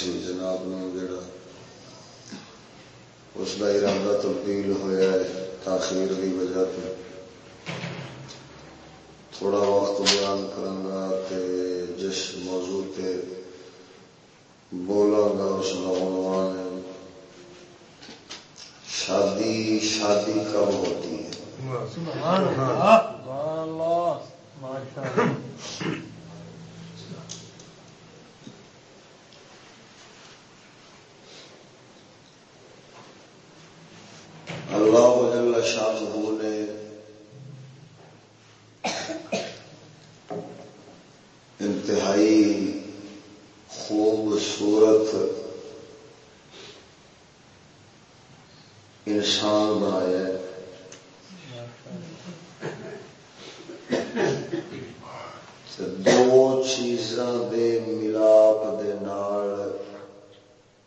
سی جناب نو جڑا اس کا ارادہ تبدیل ہوا ہے، تاخیر کی وجہ سے تھوڑا وقت بیان کروں کرا جس موضوع تے بولوں گا، اس کا عنوان ہے۔ شادی شادی کب ہوتی ہے؟ انسان بنایا دو چیزاں ملاپ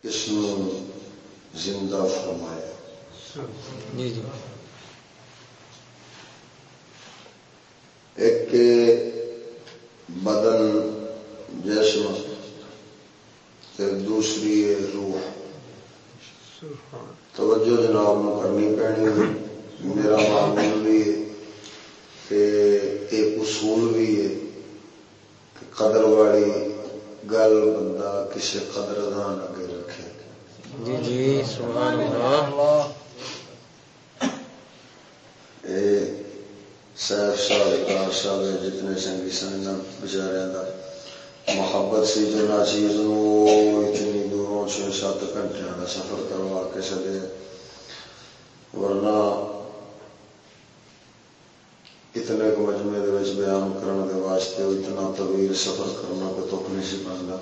اس زندہ فرمایا۔ جی، جی۔ صاحب جتنے سنگی سن بچارے محبت سی جو ناچیز اتنی دوروں چھ سات گھنٹے کا سفر کروا کے چلے ورنہ اتنے کو مجمے بیان کرنے دے واسطے اتنا طویل سفر کرنا کو تک نہیں سی بنتا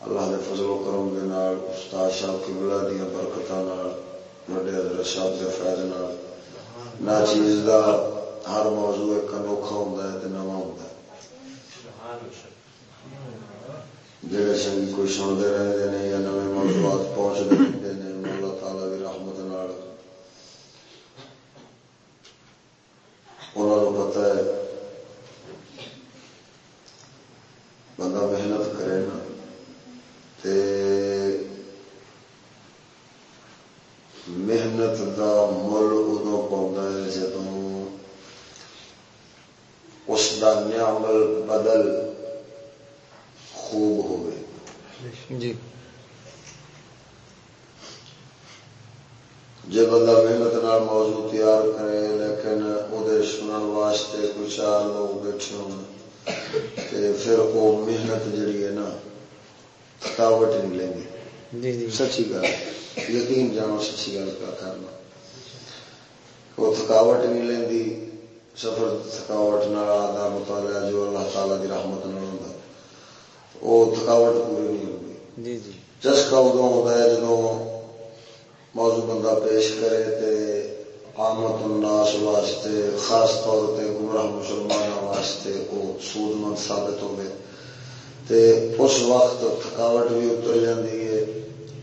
اللہ دے فضل و کرم دے نال، استاد صاحب کی بلا دیا برکت وڈے حضرت صاحب کے فیض نال۔ ناچیز دا ہر موضوع ایک انوکھا ہوں ہے نواں ہوں جڑے سنگی کوئی سنتے رہتے ہیں یا نئے موضوعات پہنچتے رہتے ہیں اللہ تعالی کی رحمت نال انہوں نے پتا ہے بندہ محنت کرے نا تے محنت دا مل ادو پاؤں ہے جدو اس دا نعمل بدل خوب ہوئے جی جی بندہ محنت نال موضوع تیار کرے لیکن وہ سنن واسطے کوئی چار لوگ بیٹھے ہو پھر وہ محنت جڑی ہے نا تھکاوٹ نہیں لیں گے جی جی سچی گل یقین جانو سچی گل کا کرنا وہ تھکاوٹ نہیں لینی سفر تھکاوٹ نال آدھا مطالعہ جو اللہ تعالی دی رحمت نال ہوتا وہ تھکاوٹ پوری نہیں ہوگی جی جی چسکا ادو ہوتا ہے جدو موضوع بندہ پیش کرے تے آمد الناس واسطے خاص طور تے گمراہ مسلمان واسطے وہ سود مند ثابت ہوگی تے اس وقت تھکاوٹ بھی اتر جاتی ہے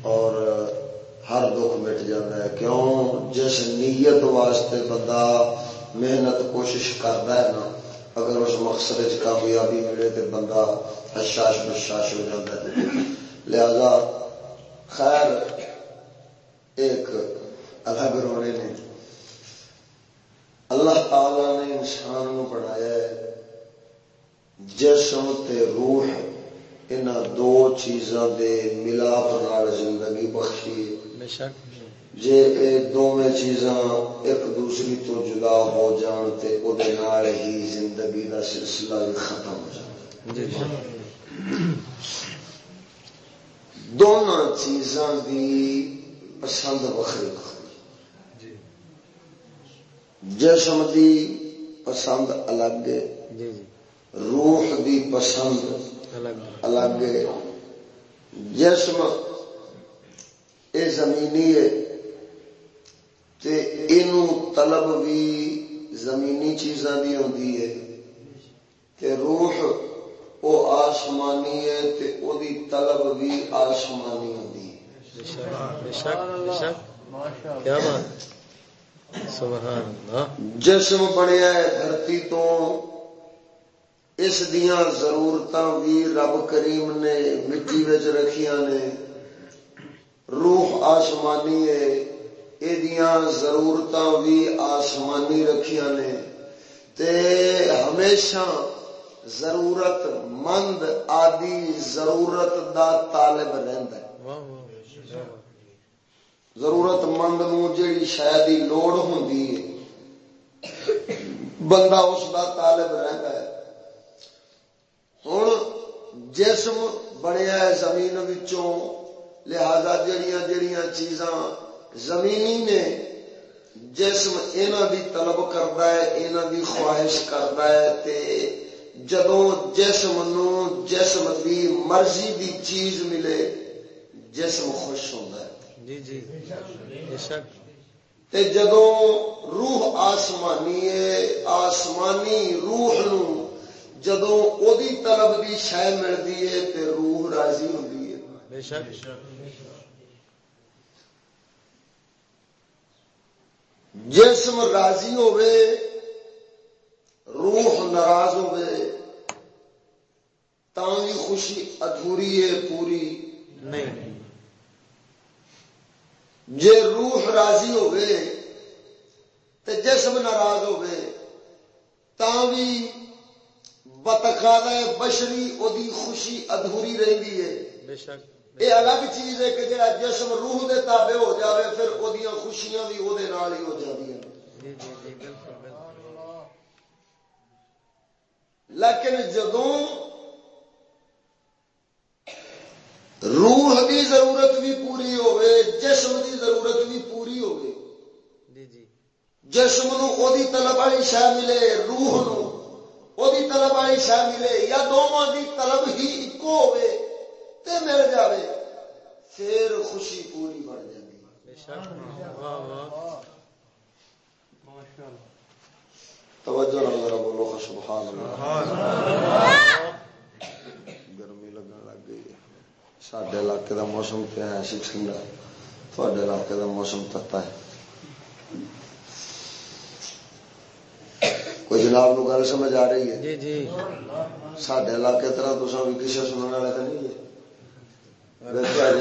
اور ہر دکھ مٹ جاتا ہے۔ کیوں؟ جس نیت واسطے بندہ محنت کوشش کرتا ہے نا، اگر اس مقصد کامیابی ملے تو بندہ حشاش بشاش ہو جاتا ہے۔ لہذا خیر ایک الگ رونے نے اللہ تعالی نے انسان نو بنایا ہے۔ جسم تے روح ان دو چیزاں دے ملاپ نال زندگی بخشی جے اے دونوں چیزاں ایک دوسری تو جدا ہو جان تے او دے نال ہی زندگی دا سلسلہ ختم ہو جائے جی، جی۔ دونوں چیزاں دی پسند وکری وکری جسم دی پسند الگ جی، روح دی پسند الگ جسم اے زمینی ہے۔ طلب بھی زمینی چیزاں دی ہوتی ہے۔ تے روح او آسمانی ہے تے او دی طلب بھی آسمانی ہوتی ہے۔ جسم بنیا ہے دھرتی تو اس دیا ضرورت بھی رب کریم نے مٹی رکھیاں نے۔ روح آسمانی ہے۔ یہ ضرورت بھی آسمانی رکھیا نے۔ تے ہمیشہ ضرورت مند آدی ضرورت دا طالب رہندا ہے۔ ضرورت مند نو جیڑی شاید ہی لوڑ ہوندی ہے بندہ اس دا طالب رہندا ہے۔ ہن جسم بنیا ہے زمین وچوں لہذا جڑیاں جڑیاں چیزاں زمینی نے جسم اینا دی طلب کرتا ہے اینا دی خواہش کرتا ہے تے جدو جسم نو جسم دی مرضی دی چیز ملے جسم خوش ہوتا ہے۔ جی جی تے جدو روح آسمانی ہے آسمانی روح نو جدو او دی طلب دی شے ملتی ہے تے روح راضی ہوتی ہے۔ بے شک۔ جسم راضی ہوئے روح ناراض ہوئے تھی خوشی ادھوری ہے پوری۔ نہیں۔ جے روح راضی ہوئے تو جسم ناراض ہوئے بھی بتخاد بشری وہ خوشی ادھوری رہی ہے۔ یہ الگ چیز ہے کہ جا جسم روح دے تابع ہو جاوے پھر وہ خوشیاں بھی وہ ہی ہو جی، لیکن جدوں روح کی ضرورت بھی پوری ہوے جسم کی ضرورت بھی پوری ہوے جسم نو طلب والی شہ ملے روح نو وہ طلب والی شہ ملے یا دونوں کی طلب ہی ایک ہوے تے مل جاوے پھر خوشی پوری بن جاتی توجہ ذرا بولو سبحان اللہ۔ گرمی لگن لگ گئی سڈے علاقے دا موسم ہے سی ٹھنڈا تھوڑے علاقے دا موسم تتا ہے۔ کوئی جناب نو گل سمجھ آ رہی ہے؟ جی جی۔ سڈے علاقے طرح تو بھی کسی سننے والے تو نہیں ہے۔ سر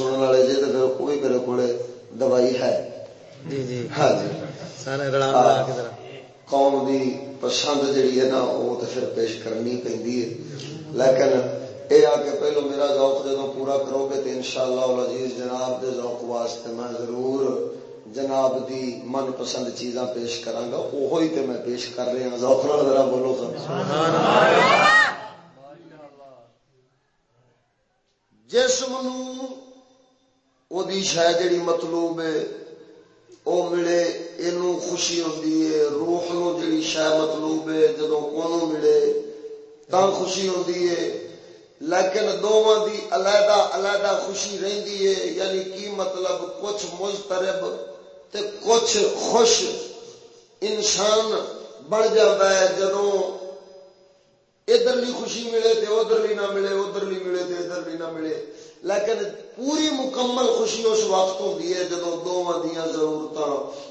والے تو کوئی میرے دوائی ہے جی جی ہاں جی قوم دی پسند ہے نا وہ پھر پیش کرنی لیکن یہ آ کے پہلو میرا ذوق جدو پورا کرو گے تو ان شاء اللہ جناب دے ذوق واسطے میں ضرور جناب دی من پسند چیزاں پیش کرا گا وہی تو میں پیش کر رہا ذوق ذرا بولو سبحان اللہ جسم شہ جڑی مطلوب ہے وہ ملے یہ خوشی ہوتی ہے، روح نو جڑی شہ مطلوب ہے، جدو کو ملے تا خوشی ہوتی ہے۔ لیکن دونوں دی علیحدہ علیحدہ خوشی رہندی ہے یعنی کی مطلب کچھ مضطرب تے کچھ خوش انسان بن جاتا ہے جدوں ادھر خوشی ملے تو ادھر نہ ملے ادھر ملے تو ادھر نہ ملے۔ لیکن پوری مکمل خوشی اس وقت ہوتی ہے جب دونوں دیا ضرورت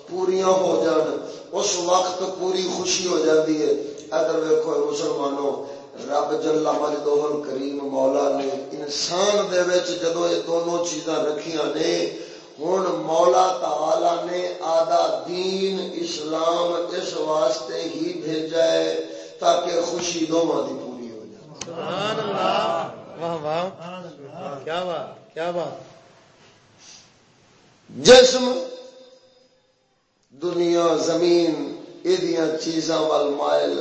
پوریا ہو جان۔ اس وقت پوری خوشی ہو جاتی ہے۔ ادھر ویکو مسلمانوں، رب جلا مجدوہل کریم مولا نے انسان دے وچ جدو یہ دونوں چیزاں رکھیاں نے ہوں مولا تعالی نے آدھا دین اسلام اس واسطے ہی بھیجا ہے۔ تاکہ خوشی دونوں کی پوری ہو جائے۔ جسم دنیا زمین یہ چیزاں وال مائل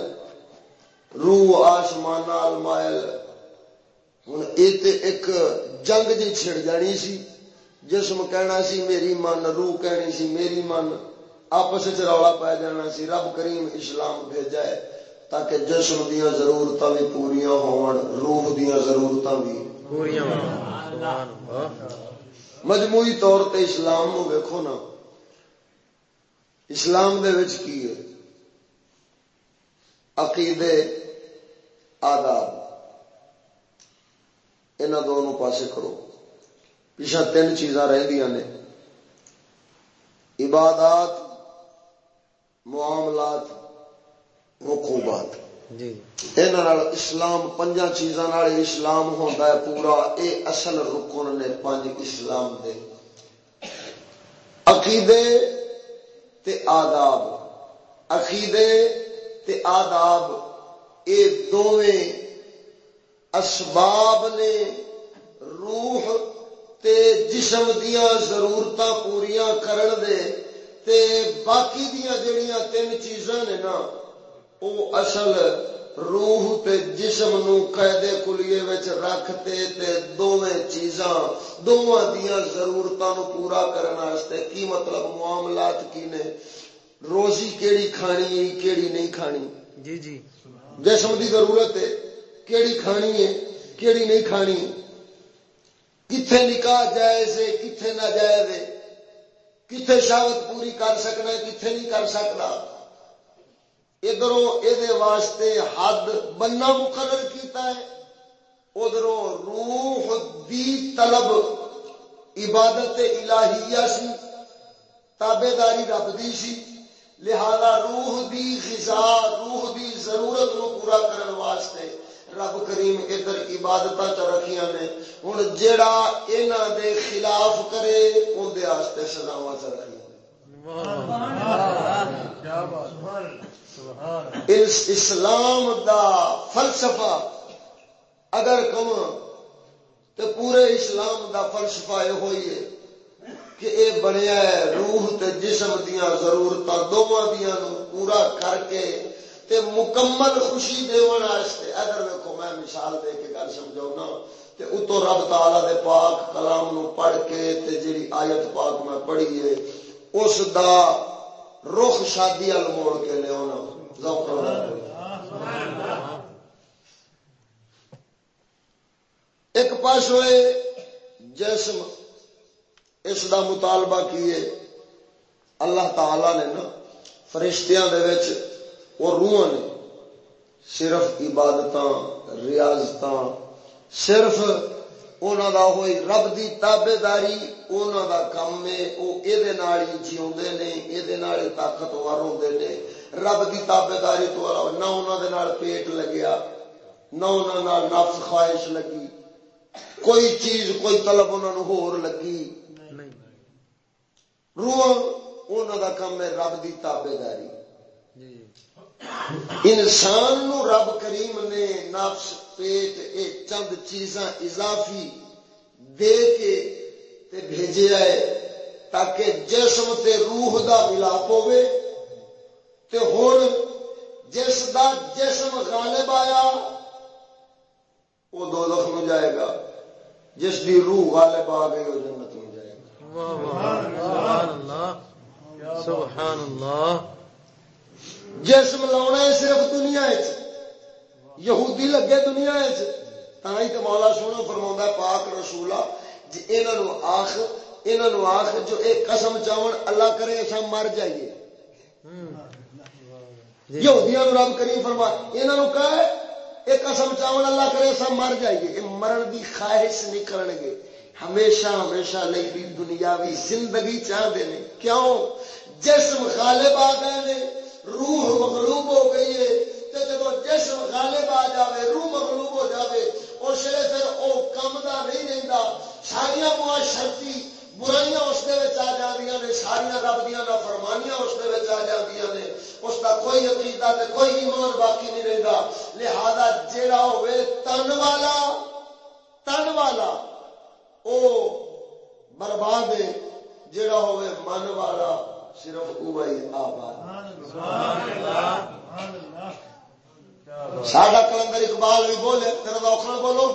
روح آسمان مائل۔ ہوں یہ ایک جنگ جی چھڑ جانی سی۔ جسم کہنا سی میری من روح کہنی سی میری من۔ آپس رولا پی جانا سی رب کریم اسلام بھیجا ہے۔ تاکہ جسم دیا ضرورت بھی پوریا ہوح دیا ضرورت بھی مجموعی طور تے اسلام نو ویکھو نا اسلام دے وچ کی ہے؟ عقیدے آداب۔ ان دونوں پاسے کرو پیچھا تین چیزاں رہدیاں نے۔ عبادات معاملات حکومات جی اسلام پنجا چیزاں اسلام ہوتا ہے پورا اے اصل رکن نے پانچ اسلام دے عقیدے تے آداب عقیدے تے آداب اے دونیں اسباب نے روح تے جسم دیا ضرورت پوریا کرن دے تے باقی دیا جڑیاں تین چیزاں نے نا او اصل روح تے جسم نو قیدے کلیے وچ رکھتے تے دوویں چیزاں دوواں دیاں ضرورتاں نو پورا کرن واسطے کی مطلب معاملات کی نے روزی کیڑی کھانی ہے کیڑی نہیں کھانی جی جی جسم دی ضرورت ہے کیڑی کھانی ہے کیڑی نہیں کھانی کتنے نکاح جائز ہے کتنے نہ جائز ہے کتنے شہوت پوری کر سکنا ہے کتنے نہیں کر سکتا ادھر یہ واسطے حد بننا مقرر کیتا ہے۔ ادھر روح دی طلب عبادت الہیہ سی تابے داری رب دی سی لہذا روح دی غذا روح دی ضرورت نو پورا کرنے واسطے رب کریم ادھر عبادت چ رکھیاں نے۔ ہوں جڑا انہوں دے خلاف کرے اندر سزاوا چ رکھی اس اسلام دا فلسفہ اگر کم تو پورے اسلام دا فلسفہ یہ ہوئی ہے کہ اے بنیا ہے روح تے جسم دیا ضرورت دونوں دیا پورا کر کے تے مکمل خوشی دون اگر دیکھو میں مثال دے کے گل سمجھاؤ تے اتو رب تعالی دے پاک کلام نو پڑھ کے تے جڑی آیت پاک میں پڑھی ہے، اس دا رخ شادی وال موڑ کے لیا ایک پاس ہوئے جسم اس دا مطالبہ کیے۔ اللہ تعالی نے نا، فرشتیاں دے وچ وہ روح نے صرف عبادت ریاضت صرف انہوں دا ہوئی رب دی تابے داری انہوں دا کم ہے وہ یہ جیوندے نے یہ طاقتور ہوندے نے رب دی تابے داری تو نہ انہوں دے پیٹ لگیا نہ انہوں نفس خواہش لگی کوئی چیز کوئی طلب انہوں ہور لگی روح انہوں دا کم ہے رب دی تابے داری انسان نو رب کریم نے نفس پیٹ اے چند چیزاں اضافی دے کے تے بھیجے آئے تاکہ جسم تے روح دا ملاپ ہوئے۔ تے ہون جس دا جسم غالب آیا وہ دو دخ میں جائے گا۔ جس دی روح غالب آ گئی وہ جنت میں جائے گا۔ سبحان اللہ سبحان اللہ۔ جسم لا صرف دنیا یہودی لگے دنیا ہی تو مولا سونا فرما پاک رسولا جی آخ آخ جو ایک قسم چاون اللہ کرے اچھا مر جائیے۔ یہودیاں رب کری فرما یہاں کہ ایک قسم چاون اللہ کرے اچھا مر جائیے۔ یہ مرن دی خواہش نہیں کرن گے ہمیشہ ہمیشہ نہیں دنیاوی زندگی چاہتے ہیں۔ کیوں؟ جسم غالب آ گئے روح مغلوب ہو گئی ہے۔ جب جسم غالب آ جائے روح مغلوب ہو جائے اس لیے پھر وہ کم کا نہیں رہتا ساریا معاشرتی برائیاں اس آ جاندیاں نے ساریا رب دیا نہ فرمانیاں اس آ جاندیاں نے۔ اس کا کوئی عقیدہ تے کوئی ایمان باقی نہیں رہتا لہذا جیڑا ہوئے تن والا تن والا، او برباد ہے۔ جیڑا ہوئے من والا، صرف آباد۔ اللہ۔ ساڈا کلندر اقبال بھی بولے تیرا دوکھنا بولو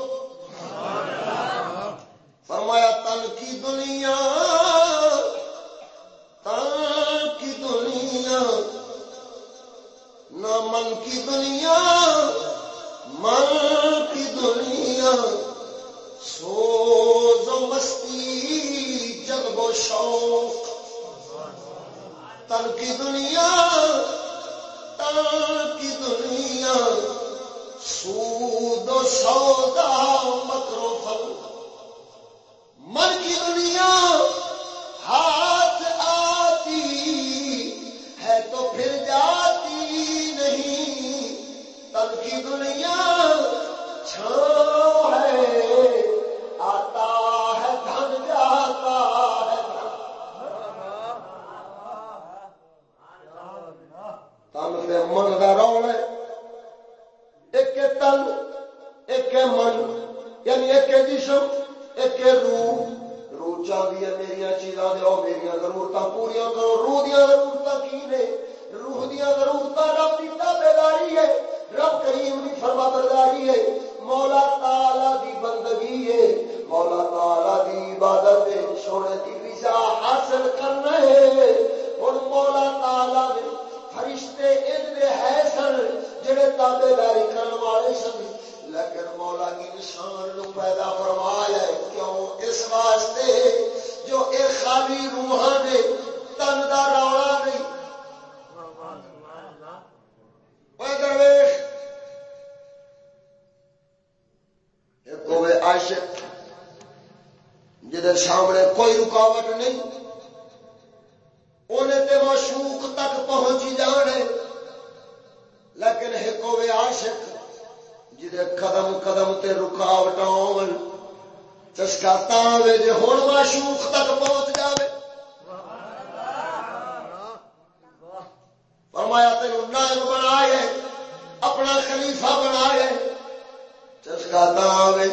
چسکا آئے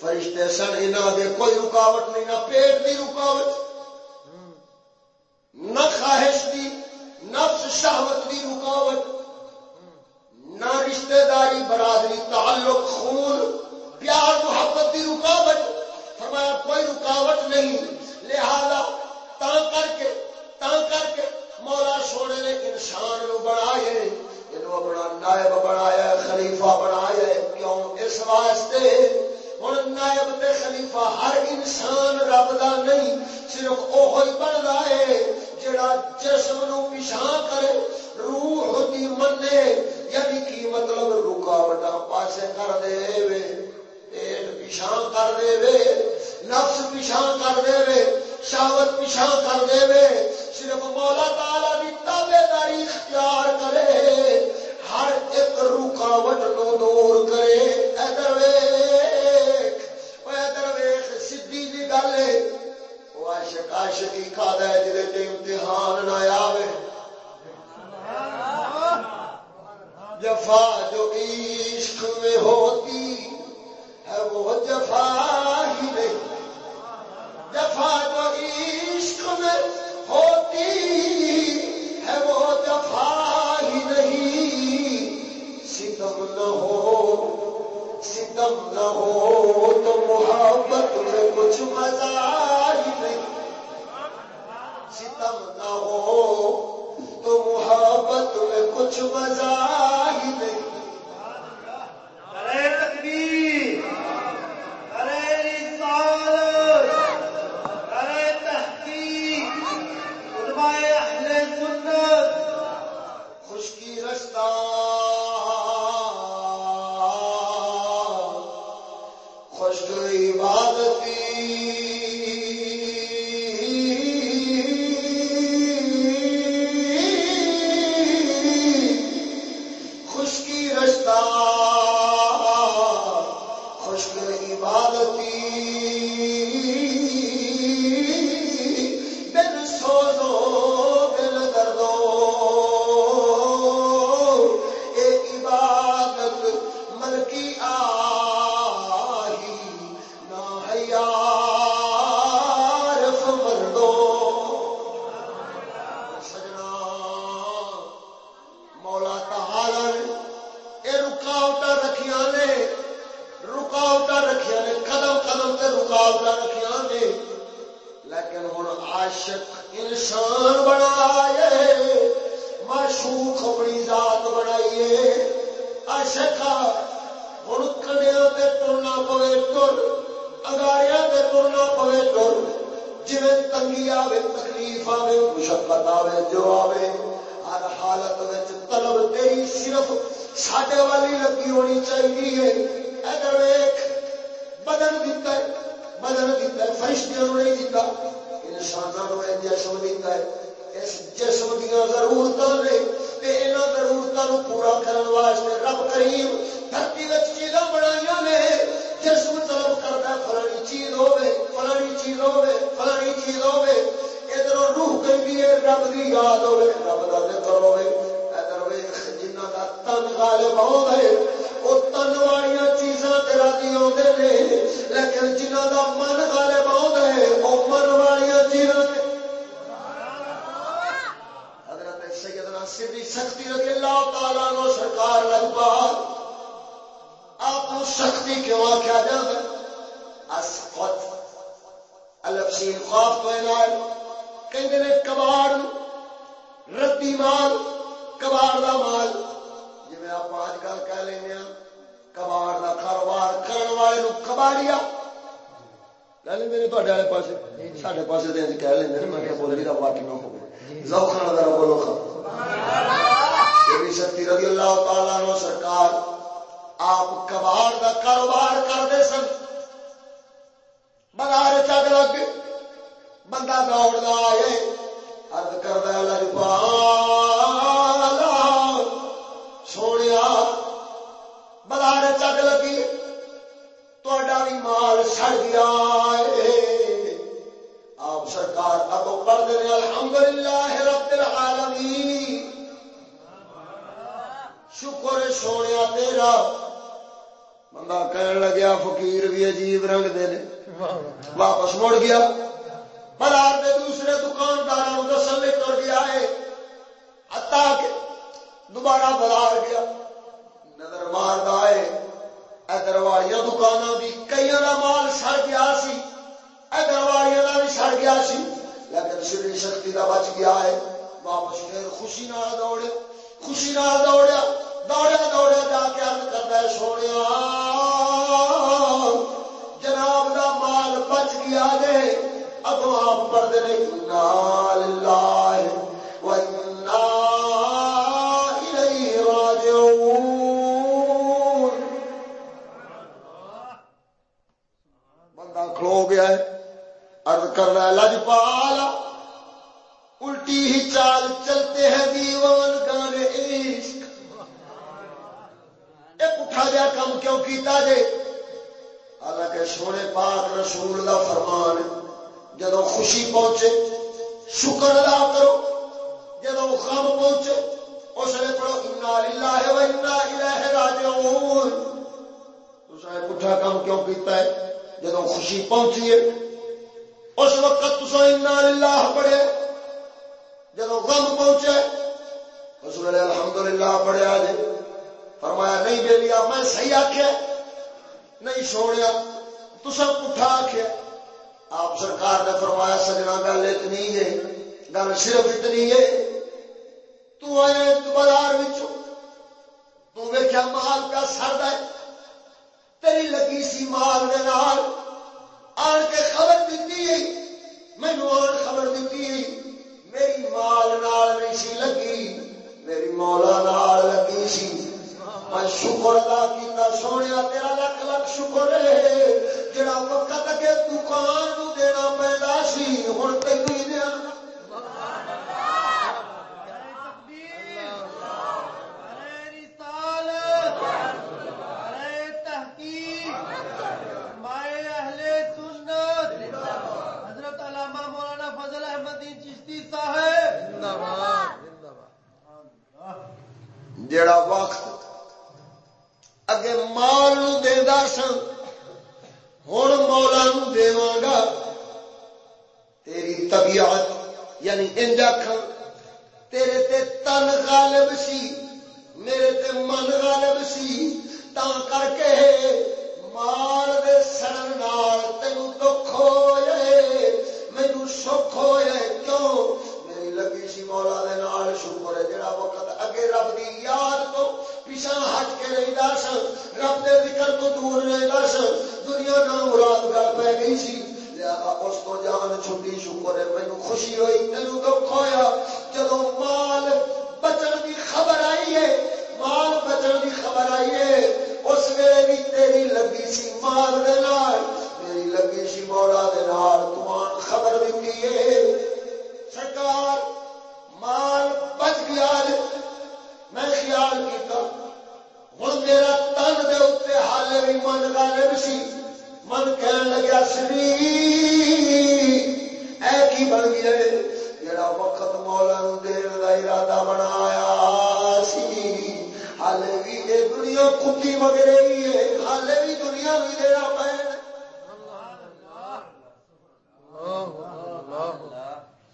فرشتے سن انہوں دے کوئی رکاوٹ نہیں، نہ پیٹ دی رکاوٹ، نہ خواہش دی نفس شہوت دی رکاوٹ، نہ رشتہ داری برادری، تعلق، خون، پیار، محبت دی رکاوٹ۔ فرمایا، کوئی رکاوٹ نہیں۔ لہذا تا کر کے تا کر کے مولا سونے نے انسان نو بنایا یہ اپنا نائب بنایا خلیفہ بنایا کیوں اس واسطے ہوں نائب تے خلیفہ ہر انسان رب دا نہیں، صرف وہ بنتا ہے جڑا جسم نو پیچھا کرے، روح دی منے یعنی کی مطلب رکاوٹ پاسے کر دے وے، پیٹ پیچھا کر دے وے، نفس پیچھا کر دے وے شاوت پیچھا کر دے وے، صرف مولا تعالی دی تابے داری اختیار کرے۔ ہر ایک رکاوٹ نو دور کرے۔ ادھر ویخ ادھر ویخ سدھی دی جی گل ہے۔ عاشق عاشقی کھا دے جی امتحان نہ آوے۔ جفا جو عشق میں ہوتی ہے وہ جفا ہی نہیں۔ جفا جو عشق میں ہوتی ہے وہ جفا ہی نہیں۔ ستم نہ ہو ستم نہ ہو تو محبت میں کچھ مزہ ہی نہیں۔ ستم نہ ہو تو محبت میں کچھ مزہ ہی نہیں تحقیق خشکی رستہ آپ کباڑ کا کاروبار کرتے سن۔ بازار چگ لگ بندہ دوڑتا آئے۔ ارد کردہ لجپال سونے بازار چگ لگی تا بھی مال سڑ گیا آپ سرکار اگو پڑھتے ہیں، الحمدللہ رب العالمین۔ شکر سونے تیرا۔ بندہ کہن لگیا فقیر بھی عجیب رنگ دے نے واپس مڑ گیا بازار کے دوسرے دکاندار دسن میں تر گیا ہے اتا کہ دوبارہ بازار گیا نظر مار ہے ادھر والی دکانوں کی کئی کا مال سڑ گیا سی ادھر والی کا بھی سڑ گیا سی لیکن شری شکتی کا بچ گیا ہے واپس پھر خوشی نال دوڑیا خوشی نال دوڑیا دوڑیا دوڑیا جا کے ارد کرتا ہے، سونے جناب دا مال بچ گیا جے اگو آپ پڑھتے نہیں نال بندہ کھلو گیا ہے ارد کر رہا ہے، لجپال، الٹی ہی چال چلتے ہیں دیوان گانے عشق یہ پٹھا جا کم کیوں کیتا جے؟ حالانکہ سونے پاک رسول دا فرمان جدو خوشی پہنچے، شکر ادا کرو جدو غم پہنچے، اس نے پڑھو انا للہ و انا الیہ راجعون. تو سائے پٹھا کم کیوں کیتا ہے؟ جدو خوشی پہنچی ہے، اس وقت تو انا للہ پڑھے۔ جب غم پہنچے اس ویلے الحمدللہ پڑھیا جی فرمایا، نہیں بے لیا میں صحیح آخیا نہیں سوڑیا تو سب پٹھا آخیا آپ سرکار نے فرمایا، سجنا گل اتنی ہے، گل صرف اتنی ہے، تو آئے بازار تو ویکیا مال کا سرد ہے؟ تیری لگی سی مال دے نال۔ آن کے خبر دیتی ہے مینو آن خبر دیتی ہے، میری مال نال نہیں سی لگی، میری مولا نال لگی سی۔ میں شکر ادا کیتا سونے تیرا لکھ لکھ شکر ہے۔ جڑا وقت اگے دکان دینا پیدا سی ہوں تین اگے مال دا سن ہوں مولا نو گا تیری طبیعت یعنی انج انجا تیرے تے تن غالب سی میرے تے من غالب سی تا کر کے مال دے سڑن تینوں دکھ ہوئے مینو سکھ ہوئے کیوں لگی سی مولا دے نال، شکر ہے جڑا وقت اگے رب دی یاد تو پیچھا ہٹ کے رہتا سن۔ رب دے ذکر تو دور رہتا سن۔ دنیا کا مراد گل پی گئی سی۔ اس کو جان چھٹی، شکر ہے۔ مینو خوشی ہوئی تینو دکھ ہویا۔ جدو مال بچن کی خبر آئی ہے، مال بچن کی خبر آئی ہے، اس ویلے بھی تیری لگی سی مال دے نال۔ میری لگی سی مولا دے نال تمان خبر دیتی ہے۔ سرکار، مال بچ گیا جی۔ میں خیال کیتا ہوں میرا تن دے اتنے حالے بھی من غالب سی۔ من کہن لگیا سری اے کی بن گیا جی؟ جڑا وقت مولا دین کا ارادہ بنایا سی۔ حالے بھی یہ دنیا کتی مگ رہی ہے حالے بھی دنیا بھی دینا پہ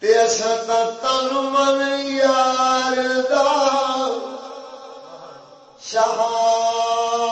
تن من یار بنایا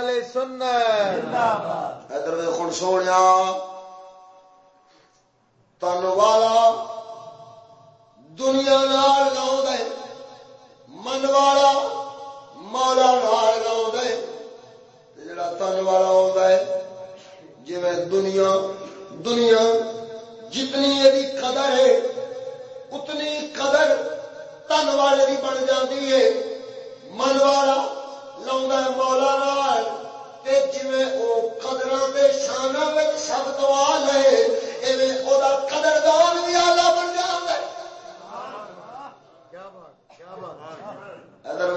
اہل سنت۔ ادھر خون سونے تن والا دنیا نال لا من والا مولا نال لا جڑا تن والا آتا ہے جی دنیا دنیا جتنی یہ قدر ہے اتنی قدر تن والے بن جاتی ہے۔ من والا لا مولا نال جی وہ قدر کے شانہ سب تو آ لے وہ قدردان بھی آلہ بن جائے ادر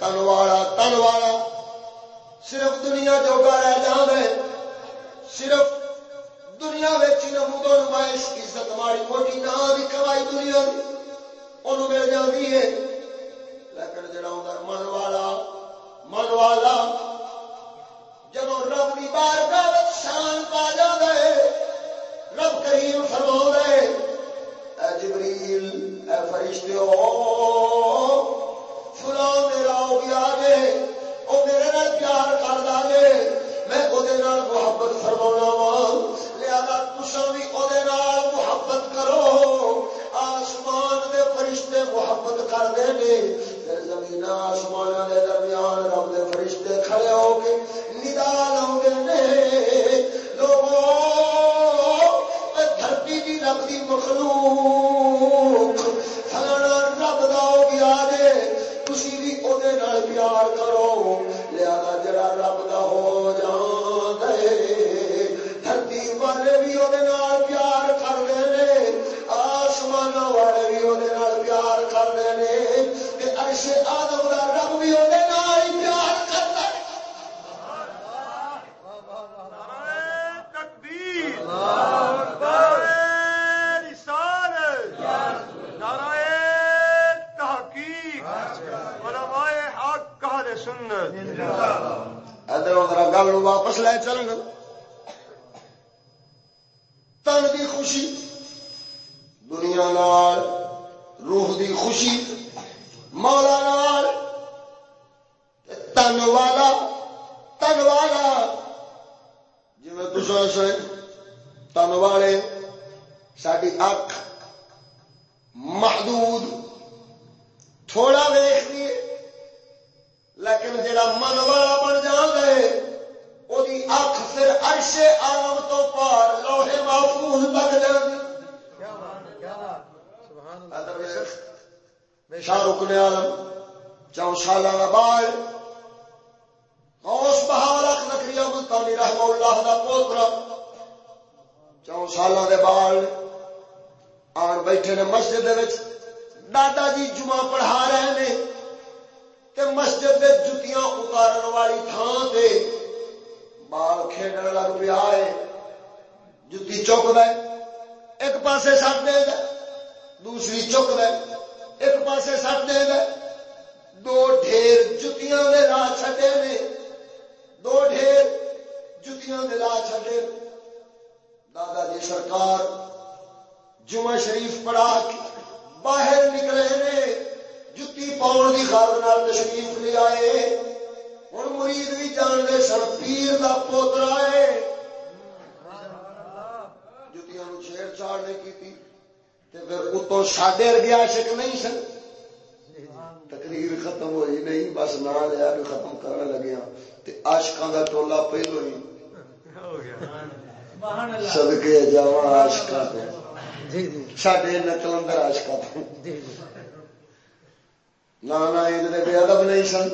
تن والا تن والا صرف دنیا جوگا رہ جائے صرف دنیا نمود نمائش عزت ماڑی موٹی نہ بھی کمائی دنیا انہوں مل جاتی ہے لیکن جڑا ادھر من والا منوالا جب رب کی بار کا شان پا جائے رب کریم فرما دے اے جبریل، اے فرشتے فلاں میرا ہو گیا جے وہ میرے پیار کر دے میں وہ محبت فرما وا بھی محبت کرو، آسمان دے فرشتے محبت کرتے ہیں زمین آسمان دے درمیان رب دے فرشتے کھڑے ہو کے ندا لاؤ لوگوں دھرتی کی رب کی مخلوق، فلانا رب دا ہو گیا جے تھی بھی وہ پیار کرو۔ لیا جڑا رب دا ہو جان دے والے بھی وہ پیار کرتے ہیں آسمان والے بھی وہ پیار کرتے ہیں ایسے آدم کا رب بھی وہ پیار کرتا ادھر ادھر گل واپس لے چل تن دی خوشی۔ دنیا نال، روح دی خوشی، مولا نال تن والا تن والا۔ جی میں تسا تن والے ساری اک محدود تھوڑا ویختی لیکن جا من والا بن جائے اکھ پھر عرش عالم تو پار، لوہے محفوظ تک جان شاہ رکن عالم سال ملتانی اللہ دا پوترا دے بال آن بیٹھے نے مسجد دادا جی جمعہ پڑھا رہے ہیں تے مسجد جتیاں اتارن والی تھان تے بال کھیڈن لگ پیا ہے۔ جتی چک دے، ایک پاسے سٹ دے دے دوسری چک دے ایک پاسے سٹ دے دے دو ڈھیر جتیاں دے راہ چھڈے نے۔ دو ڈھیر جتیاں دے راہ چھڈے۔ دادا جی سرکار جمعہ شریف پڑھا کے باہر نکلے نے۔ جتی پاؤن کی خاطر تشریف لے آئے۔ ہوں مرید بھی جان دے سن پیر کا پوترا ہے۔ جتیاں چھیڑ چھاڑ نہیں کی اتوں ساڈے ارگے عاشق نہیں سن۔ تقریر ختم ہوئی نہیں بس نہ لیا بھی ختم کرنے لگیا آشکان کا ٹولا پہلو ہی۔ سدکے جا آشکا سڈے نقل اندر آشکا نہ بے ادب نہیں سن۔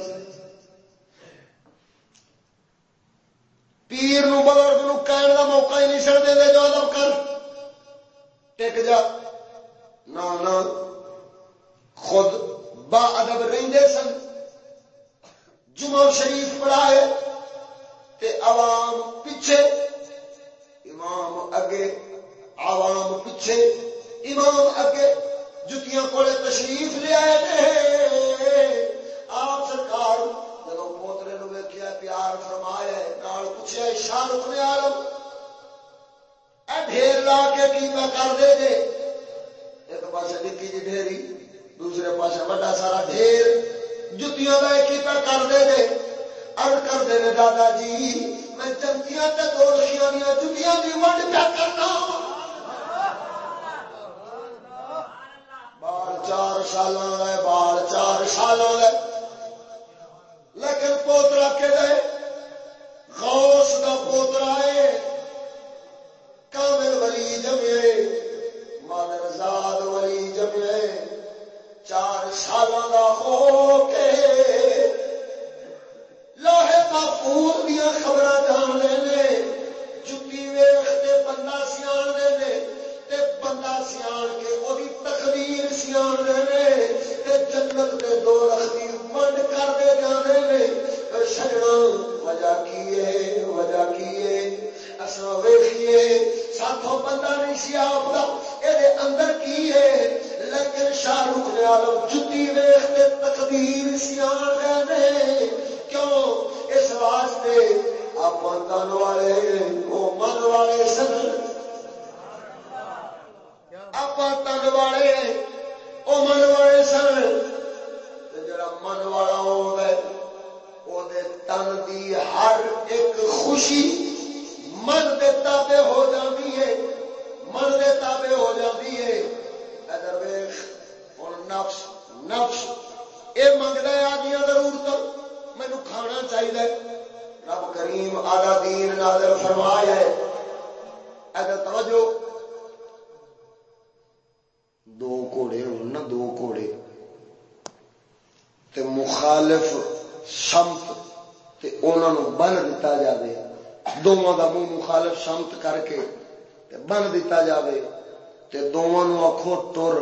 پیر نو بزرگ نو کہنے کا موقع ہی نہیں سر دے جو ادب کر۔ ٹک جا۔ نہ خود با ادب رہندے سن۔ جمع شریف پڑھائے تے عوام پیچھے، امام اگے، عوام پیچھے، امام اگے۔ جتیاں کولے تشریف لے آئے آپ سرکار جب پوترے نو ویکیا پیار فرمایا، نال پوچھا شاہ رکنے عالم اے ڈھیر لا کے کی میں کر دے دے ایک پاس نکی جی ڈھیری، دوسرے پاس بڑا سارا ڈھیر۔ جتیاں کا ایک پر کر دے دے۔ ارد کرتے ہیں دادا جی میں جنتیاں تے دو رشیاں دیا جتیاں کی ونڈ پیا کرنا بال چار سالوں کا بال چار سالوں کا لیکن پوترا کے دے غوث دا پوترا ہے۔ کامل ولی جمے مادرزاد ولی جمے چار سالوں کا ہو کے لاہے محفوظ دیا خبر جان لے چکی ویخ بندہ سیاح دے بندہ سیاح کے وہی تقدیر سیاح دے جنت کے دو رختی منڈ کرتے جانے سجنا وجہ کی ہے وجہ کی ہے ساتھوں بندہ نہیں سی آپ یہ اندر کی ہے؟ لیکن شاہ رخ نے تقدیر کیوں؟ اس واسطے آپ والے من والے سن۔ آپ تن والے وہ من والے سن۔ جڑا من والا ہوگا وہ تن دی ہر ایک خوشی من دے تابے ہو جاتی ہے من دے تابے ہو جاتی ہے ادھر ویخ ہوں نفس نفس یہ منگتا ہے آدمی ضرورت مینو کھانا چاہیے رب کریم آدھا دین نادر فرمایا ہے ادھر توجہ دو گھوڑے ہو نا دو گھوڑے تے مخالف سمت تے انہوں بن دتا جائے دونوں کا منہ مخالف سمت کر کے تے بن دتا جائے تے دونوں آخو تر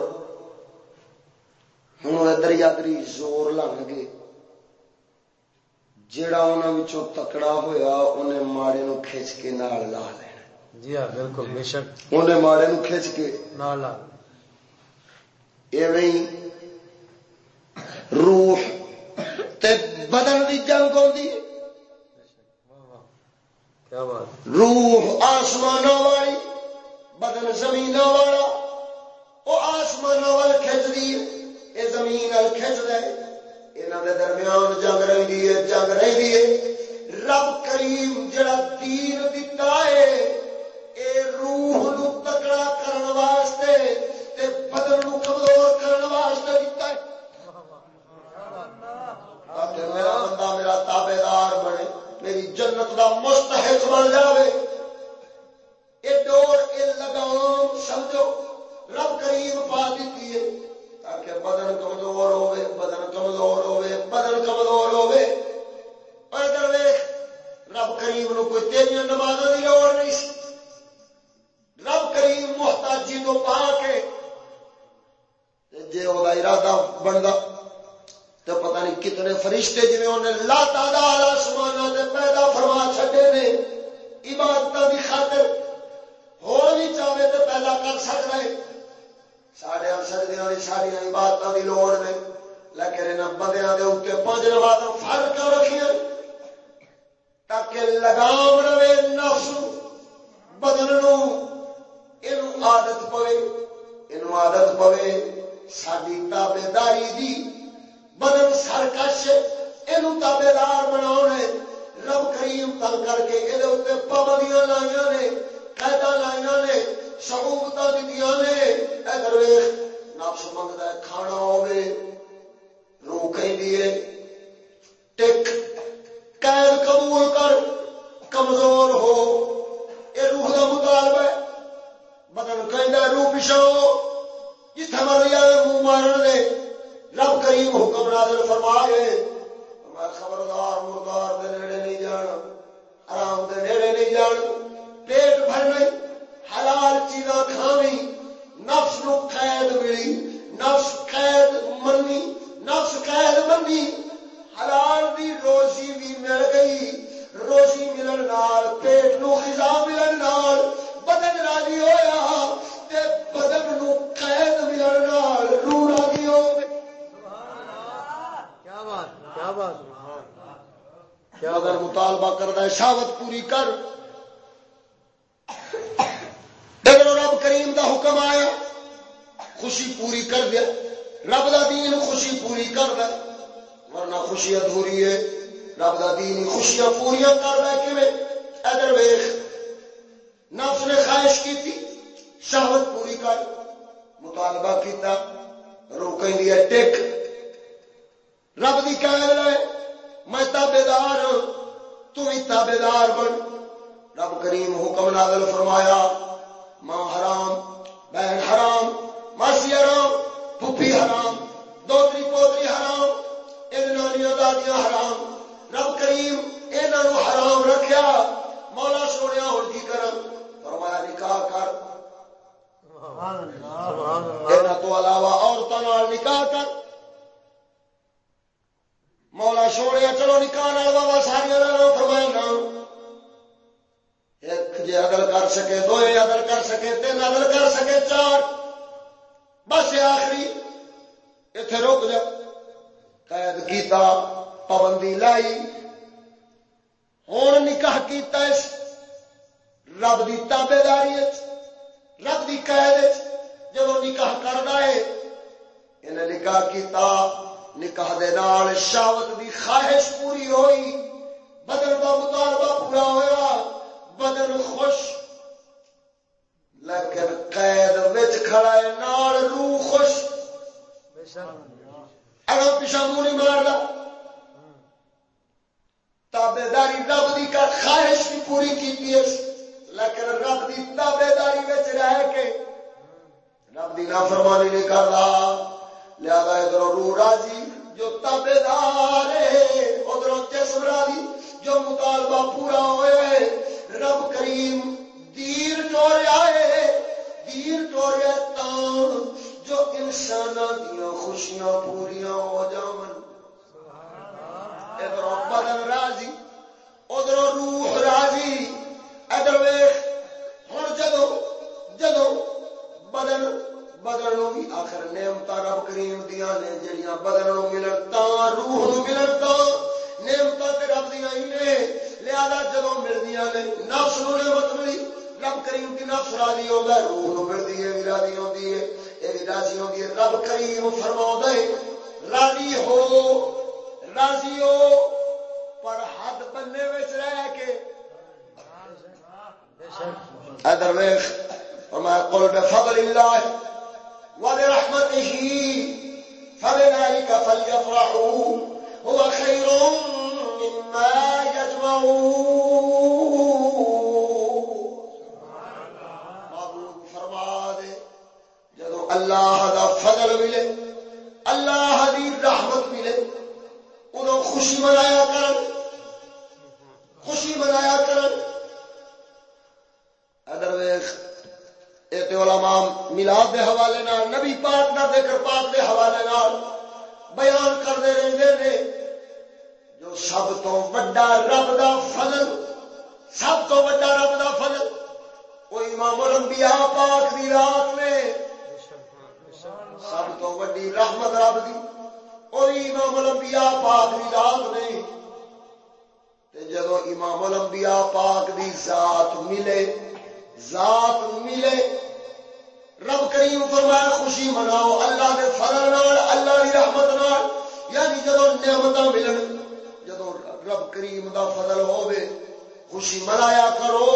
ہوں ادھر یادری زور لگ گے جڑا انہوں تکڑا ہویا انہیں ماڑے نو کھچ کے نال لا لینا جی ہاں بالکل بے شک انہیں ماڑے نو کھچ کے نال لا روح تے بدن کی جنگ آتی روح آسمان والی بدن زمین والا وہ آسمان وال کھچ دی یہ زمین وال کھچ دے یہاں دے درمیان جنگ رہی ہے جنگ رہی ہے۔ رب کریم جڑا دین دتا ہے اے روح نو تکڑا کرن واسطے تے بدن نو کمزور کرن واسطے دتا ہے۔ تاکہ میرا میری جنت دا مستحق بن جاوے۔ اے ڈور اے لگام سمجھو؟ رب کریم پا دیتی ہے۔ تاکہ بدن کمزور ہوے بدن کمزور ہوے بدن کمزور ہوے ادھر ویخ رب کریم نو کوئی تیریاں نماز کی لوڑ نہیں سی۔ رب کریم محتاجی تو پا کے جی وہ ارادہ بنتا تو پتہ نہیں کتنے فرشتے جی انہیں لا تعداد آسمان پیدا فرما چڈے نے عبادت کی خاطر ہو بھی چاہے تو پیدا کر سکتا ہے سارے سجدیا ساری عبادت کی لوڑ نے، لیکن یہاں بندیاں کے اتنے پانچ نماز فر کیوں رکھیے تاکہ لگام رہے نفس بدن نو۔ یہ عادت پوے یہ عادت پوے ساری تابے داری دی بدن سرکش یہ تابے دار بنا رب کریم تل کر کے یہ پابندیاں لائیا نے قیدا لائیا نے سہولت دیتی نے۔ درویش، نفس منگتا ہے، کھانا ہوے رو کہ ٹک۔ دے نال شاوت دی خواہش پوری ہوئی۔ بدن کا مطالبہ پورا ہوا بدن خوش۔ لیکن قید وچ کھڑا ہے، نال روح خوش۔ بے شک اگر پیچھا منہ نہیں مارتا تابے داری رب کی کر خواہش بھی پوری کی لیکن رب کی تابے داری وچ رہ کے رب کی نافرمانی نہیں کرتا لیا ادھر روح راضی۔ جو تابے دار ادھر جسم راضی جو مطالبہ پورا ہوئے، رب کریم دیر ٹوریا ہے دیر ٹوریا تان، جو انسان دیا خوشیاں پوریا ہو جان ادھر بدن راضی، ادھر روح راضی۔ ادھر ویخ ہوں جدو جدو بدن بدن بھی آخر نعمت رب کریم دیا نے جہاں بدن ملن تا روح نو ملن تا نعمت رب دیا ہی نے۔ لیا جدو ملدیا نے نفس نو نعمت ملی، رب کریم کی نفس راضی ہوتا ہے، روح نو ملتی ہے راضی ہوتی ہے۔ یہ بھی راضی ہوتی ہے، رب کریم فرما ہے، راضی ہو راضی ہو۔ پر حد بننے میں رہ کے۔ ادر ویخ فرمایا، قل بفضل اللہ ولرحمته فبذلك فليفرحوا. هو خير مما يجمعون. فرما دے جدو، اللہ دا فضل ملے، اللہ دی رحمت ملے ادو خوشی منایا کر خوشی منایا کر ادر ویخ علماء ملاد دے حوالے نال، نبی پاک دا ذکر پاک دے حوالے نال بیان کرتے رہتے ہیں جو سب تو بڑا رب دا فضل، سب تو بڑا رب دا فضل، وہ امام الانبیاء پاک دی رات میں سب تو بڑی رحمت رب دی، اور امام الانبیاء پاک دی رات میں جدو امام الانبیاء پاک دی ذات ملے ذات ملے رب کریم فرمایا خوشی مناؤ، اللہ کے فضل نال، اللہ کی رحمت نال یعنی جدو نعمت ملن جدو رب کریم دا فضل ہوے خوشی منایا کرو۔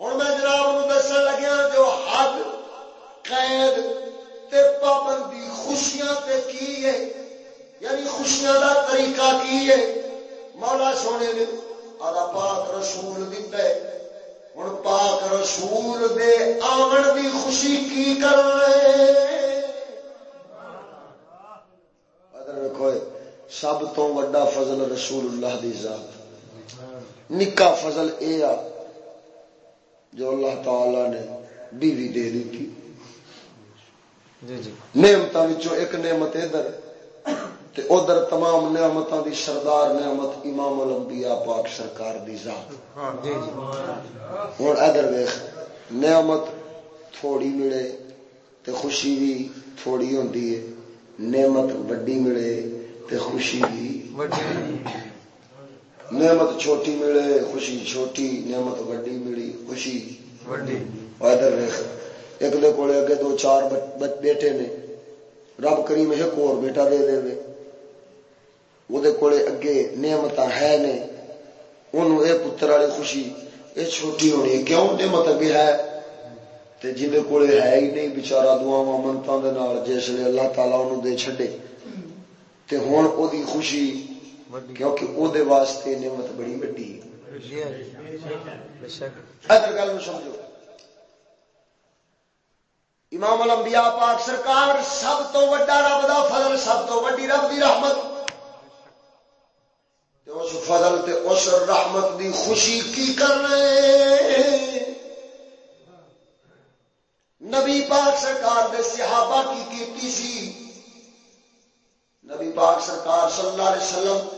ہوں میں جناب نو دسن لگیا، جو حد، قید تے پابندی خوشیاں تے کی ہے؟ یعنی خوشیاں دا طریقہ کی ہے؟ مولا سونے نے آدھا پاک رسول دیتا ہے ہوں پاک رسول دے آمن دی خوشی کی کر رکھو سب تو وڈا فضل رسول اللہ دی ذات۔ نکا فضل اے آ جو اللہ تعالی نے بیوی دے دیتی جی جی۔ نعمت ایک نعمت ادھر۔ ادھر تمام نعمت دی سردار نعمت امام الانبیاء پاک سرکار دی ذات۔ ہاں، جی، جی۔ ادھر ویخ نعمت تھوڑی ملے تے خوشی بھی تھوڑی ہوتی ہے نعمت وڈی ملے تے خوشی بھی نعمت چھوٹی ملے خوشی چھوٹی نعمت وڈی ملی خوشی ادھر ویخ ایک دے کولے اگے دو چار بیٹے نے۔ رب کریم ایک اور بیٹا دے دے وہ اگے نعمت ہے نے انہوں اے پتر والی خوشی یہ چھوٹی ہونی ہے کیوں نعمت اگے ہے تے جن کو ہے ہی نہیں بچارا دعا منتوں کے جس لیے اللہ تعالیٰ انہوں دے چھڈے تے ہوں او دی خوشی کیونکہ او دے واسطے نعمت بڑی وڈی ادھر گل سمجھو امام الانبیاء پاک سرکار سب تو وڈا رب دا فضل سب تو وڈی رب دی رحمت اس فضل تے اس رحمت دی خوشی کی کرنے نبی پاک سرکار دے صحابہ کی کیتی سی۔ نبی پاک سرکار صلی اللہ علیہ وسلم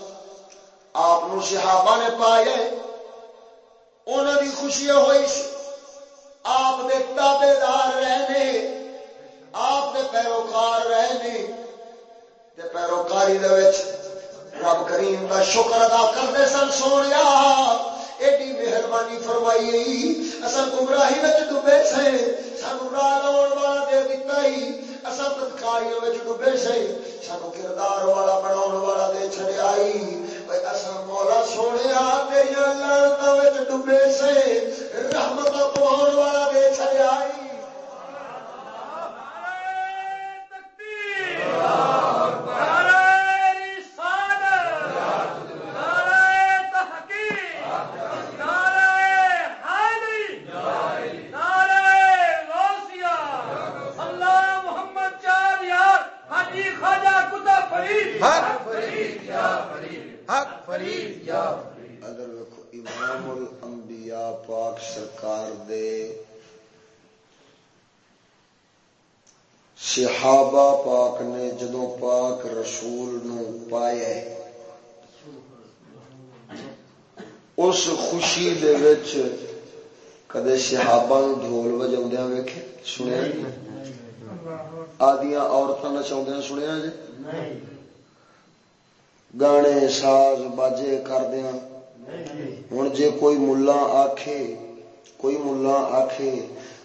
آپ صحابہ نے پائے انہوں دی خوشیاں ہوئی سی۔ آپ دے تابے دار رہنے، آپ دے پیروکار رہنے۔ تے پیروکاری دے وچ رب کریم کا شکر ادا کرتے سن سونے ایڈی مہربانی فرمائی اصل گمراہی میں ڈبے سے۔ سانو راہ لاؤن والا دے دیتا ہی۔ اصل تتکاریوں ڈبے سے۔ سانو کردار والا بنا والا دے چڑیا اصل مولا سونے تیری لڑتوں ڈبے سے۔ رحمت پہن والا دے چڑیا ادھر ویکو امام الانبیاء پاک سرکار دے صحابہ پاک نے جدو پاک رسول نو پایا اس خوشی دے وچ کدے صحابہ نو ڈھول بجا ویکھے سنیا آدیاں عورتوں نچاؤ سنیا جی گانے ساز باجے کردیا ہوں جے کوئی ملا آکھے، کوئی ملا آکھے۔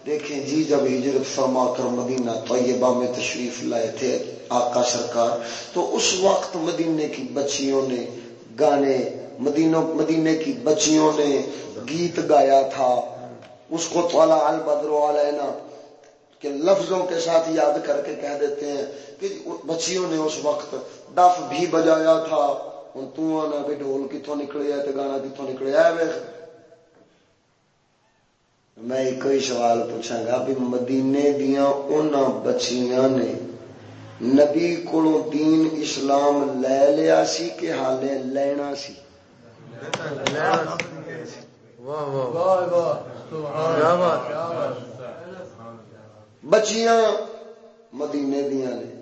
دیکھیں جی جب ہجرت فرما کر مدینہ طیبہ میں تشریف لائے تھے آقا سرکار، تو اس وقت مدینے کی بچیوں نے گانے مدینوں مدینے کی بچیوں نے گیت گایا تھا۔ اس کو تالا البدر علینا کہ لفظوں کے ساتھ یاد کر کے کہہ دیتے ہیں کہ بچیوں نے اس وقت ڈف بھی بجایا تھا۔ ہوں تنا بھی ڈول کتوں نکلے ہے گانا کتوں نکلے ہے میں ایک ہی سوال پوچھا گا بھی مدینے دیا ان بچیاں نے نبی کو دین اسلام لے لیا سی کہ حالے لینا سی بچیاں مدینے دیا نے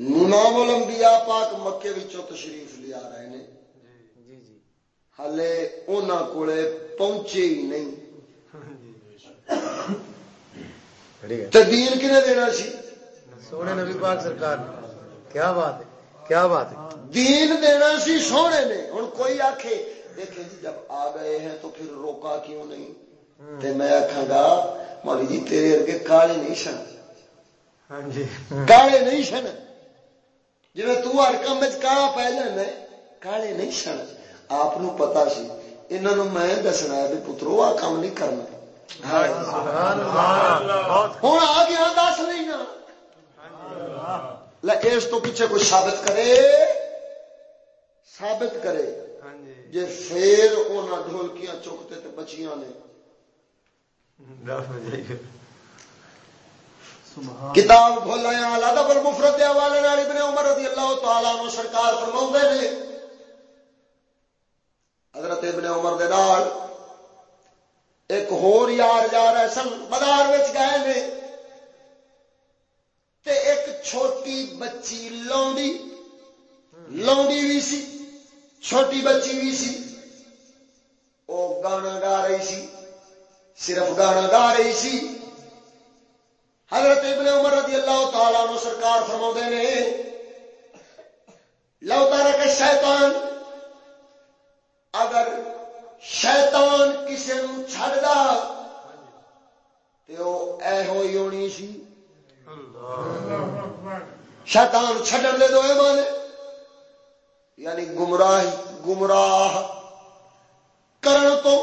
نمام الانبیاء پاک مکے وچوں تشریف لیا رہے نے۔ جی، جی۔ ہلے انہاں کولے پہنچے ہی نہیں۔ دین کنے دینا سی؟ سونے نبی پاک سرکار کیا بات ہے؟ کیا بات ہے؟ دین دینا سی سونے نے۔ ہن کوئی آکھے دیکھیں جی جب آ گئے ہیں تو پھر روکا کیوں نہیں؟ تے میں آکھاں گا مولی جی تیرے ارگے کالے نہیں سن۔ ہاں جی۔ کالے نہیں سن۔ جی تر کام کالا پی جانا کالے نہیں سن آپ پتا سی انہوں میں دسنا بھی پترو آ کام نہیں کرنا ہوں آ گیا دس نہیں اس تو پیچھے کوئی ثابت کرے ثابت کرے جی پھر انہیں ڈھولکیاں چکتے بچیاں نے کتاب کھولا ادب المفرت حوالے نال ابن عمر رضی اللہ تعالی نو سرکار فرما نے۔ حضرت ابن عمر دے نال ایک ہور یار جا رہے سن، بازار وچ گئے نے۔ تے ایک چھوٹی بچی لونڈی لونڈی بھی سی، چھوٹی بچی بھی سی۔ وہ گانا گا رہی سی، صرف گانا گا رہی سی۔ حضرت ابن عمر رضی اللہ تعالیٰ نو سرکار فرما نے، لو تارا کے شیطان اگر شیطان کسی نو چڈا تو اے ہوئی ہونی سی۔ شیطان چھڈن دے دو مانے یعنی گمراہ گمراہ کرن تو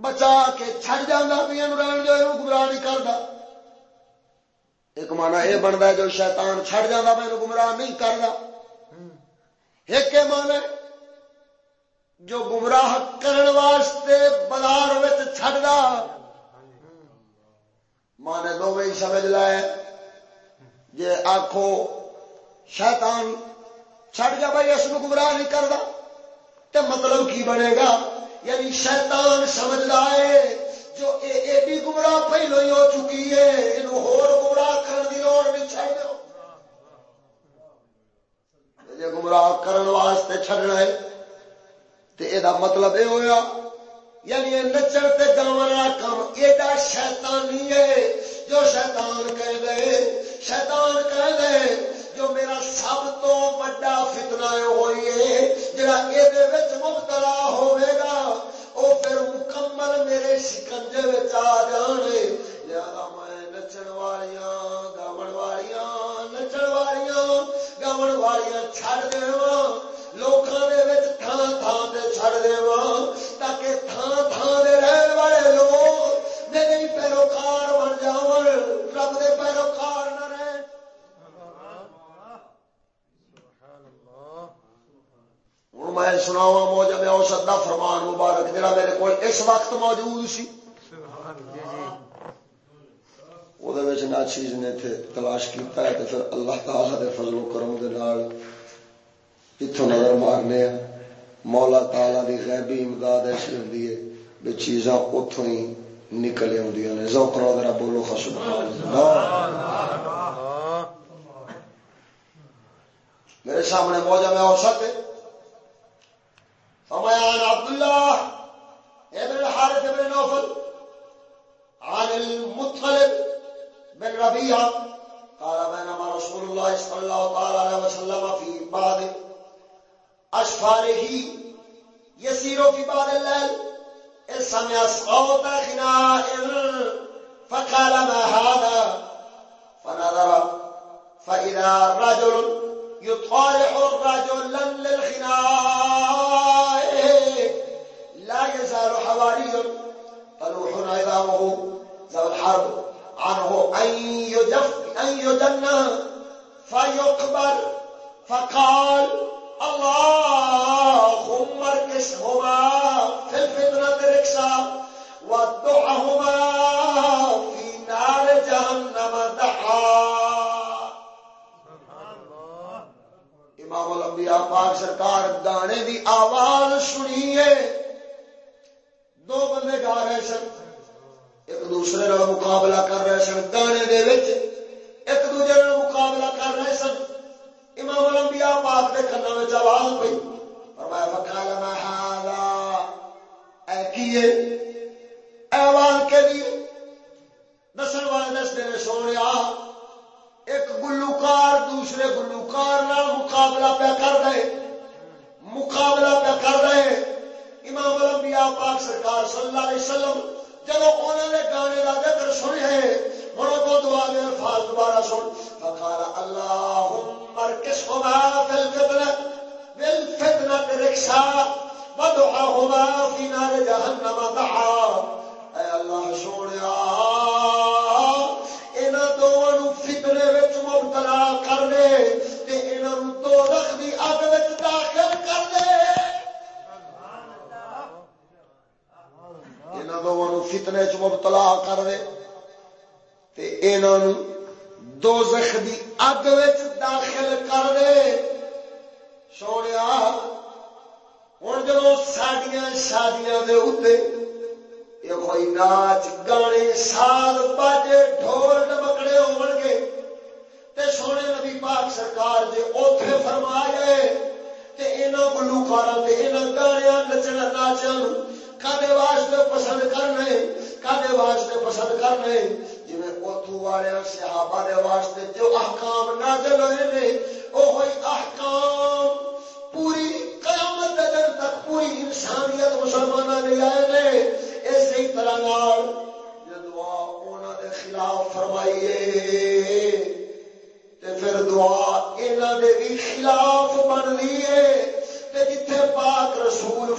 بچا کے چھڑ جانا پیا رہن جو گمراہ نہیں کرتا ایک مانا یہ بنتا جو شیطان چھڑ جانا میں گمراہ نہیں کرتا۔ ایک مانا جو گمراہ کرن واسطے بازار چڑھتا مانے دو سمجھ لائے۔ جی آخو شیطان چھڑ جا بھائی، اس کو گمراہ نہیں کرتا۔ تو مطلب کی بنے گا؟ یعنی شیطان سمجھ لائے۔ جو اے ایڈی گمراہ پہلو ہی ہو چکی ہے یہ گمراہ کرنے کی لوڑ نہیں چڑھ دو۔ جی گمراہ کرنے واسطے چڑھنا ہے تو یہ مطلب یہ ہوا یعنی نچن تے گا کام ایڈا شیطانی ہے۔ جو شیطان کہہ دے، شیطان کہہ دے، جو میرا سب تو وا فتنا ہوئی ہے، جڑا یہ مبتلا ہوئے گا۔ وہ پھر مکمل میرے شکنجے آ جانے لہذا میں نچن والیا گاون والیا نچن والیا گاون والیا چڑ دوا لوگوں کے تھان تھان سے چڑ دوا تاکہ تھان تھان دے رہن والے لوگ میرے پیروکار بن جاؤ رب دے پیروکار نہ ہوں میں سناوا موجب اوسط کا فرمان مبارک جڑا میرے کو اس وقت موجود سی۔ وہ چیز نے تھے تلاش کیتا ہے تو پھر اللہ تعالی دے فضل و کرم دے نال اتوں نظر مارنے ہیں مولا تالا دی غیبی امداد ایسی ہوں بھی چیزاں اتوں ہی نکل آدی نے۔ ذوق رو ذرا بولو خسم میرے سامنے موجہ میں اوسط ہے۔ فميان عبد الله ابن الحارث بن نوفل عن المطلب بن ربيعة قال بينما رسول الله صلى الله عليه وسلم في بعض أشفاره يسير في بعض الليل. إذ سمع صوت خناء فقال ما هذا؟ فنظر، فإذا رجل يطالح رجلا للخناء يزال حواري طلوح عظامه ذو الحرب. عنه أن يجف، أن يجنى فيقبر فقال اللهم اركسهما في الفتنة ركسا ودعهما في نار جهنم دعا امام الانبیاء پاک سرکار گانے دی آواز سنیے دو بندے گا رہے سن، ایک دوسرے نال مقابلہ کر رہے سن گانے دے وچ، ایک دوسرے نال مقابلہ کر رہے سن۔ امام الانبیاء پاک دے کنا وچ آواز پئی۔ فرمایا، فقال، ما هذا اے کیے آواز کے لیے دسن والے دس نے سونیا۔ ایک گلوکار دوسرے گلوکار نال مقابلہ پہ کر رہے۔ مقابلہ پہ کر رہے۔ امام الانبیاء پاک سرکار صلی اللہ علیہ وسلم جب انہوں نے گانے کا ذکر سنے ہوں کو دعا دے الفاظ دوبارہ سن۔ فقال اللهم اركسهما في الفتنة بالفتنة ركسا ودعاهما في نار جهنم دعا۔ اے اللہ سونیا انہاں دونوں فتنے وچ مبتلا کر دے دو رخ کی اگ وچ داخل کر دے دونوں فتنے چ مبتلا کر دے دو زخ کی اگ داخل کر دے۔ سونے ہوں جب سڈیا شادیاں دے اتنے کوئی ناچ، گانے سال باجے، ڈھول ڈمکڑے ہو گے۔ تے سونے نبی پاک سرکار جی اوتھے فرمائے تے انہاں گلوکاراں تے انہاں گانیاں نچنا ناچاں کدے واسطے پسند کرنے، کدے واسطے پسند کرنے؟ جی اتو والے صحابہ دے واسطے جو احکام نازل ہوئے نے وہ احکام پوری قیامت دن تک پوری انسانیت مسلمانوں نے آئے نے۔ اسی طرح دعا انہوں دے خلاف فرمائیے۔ تے پھر دعا انہوں دے بھی خلاف بن لیے جتھے پاک رسول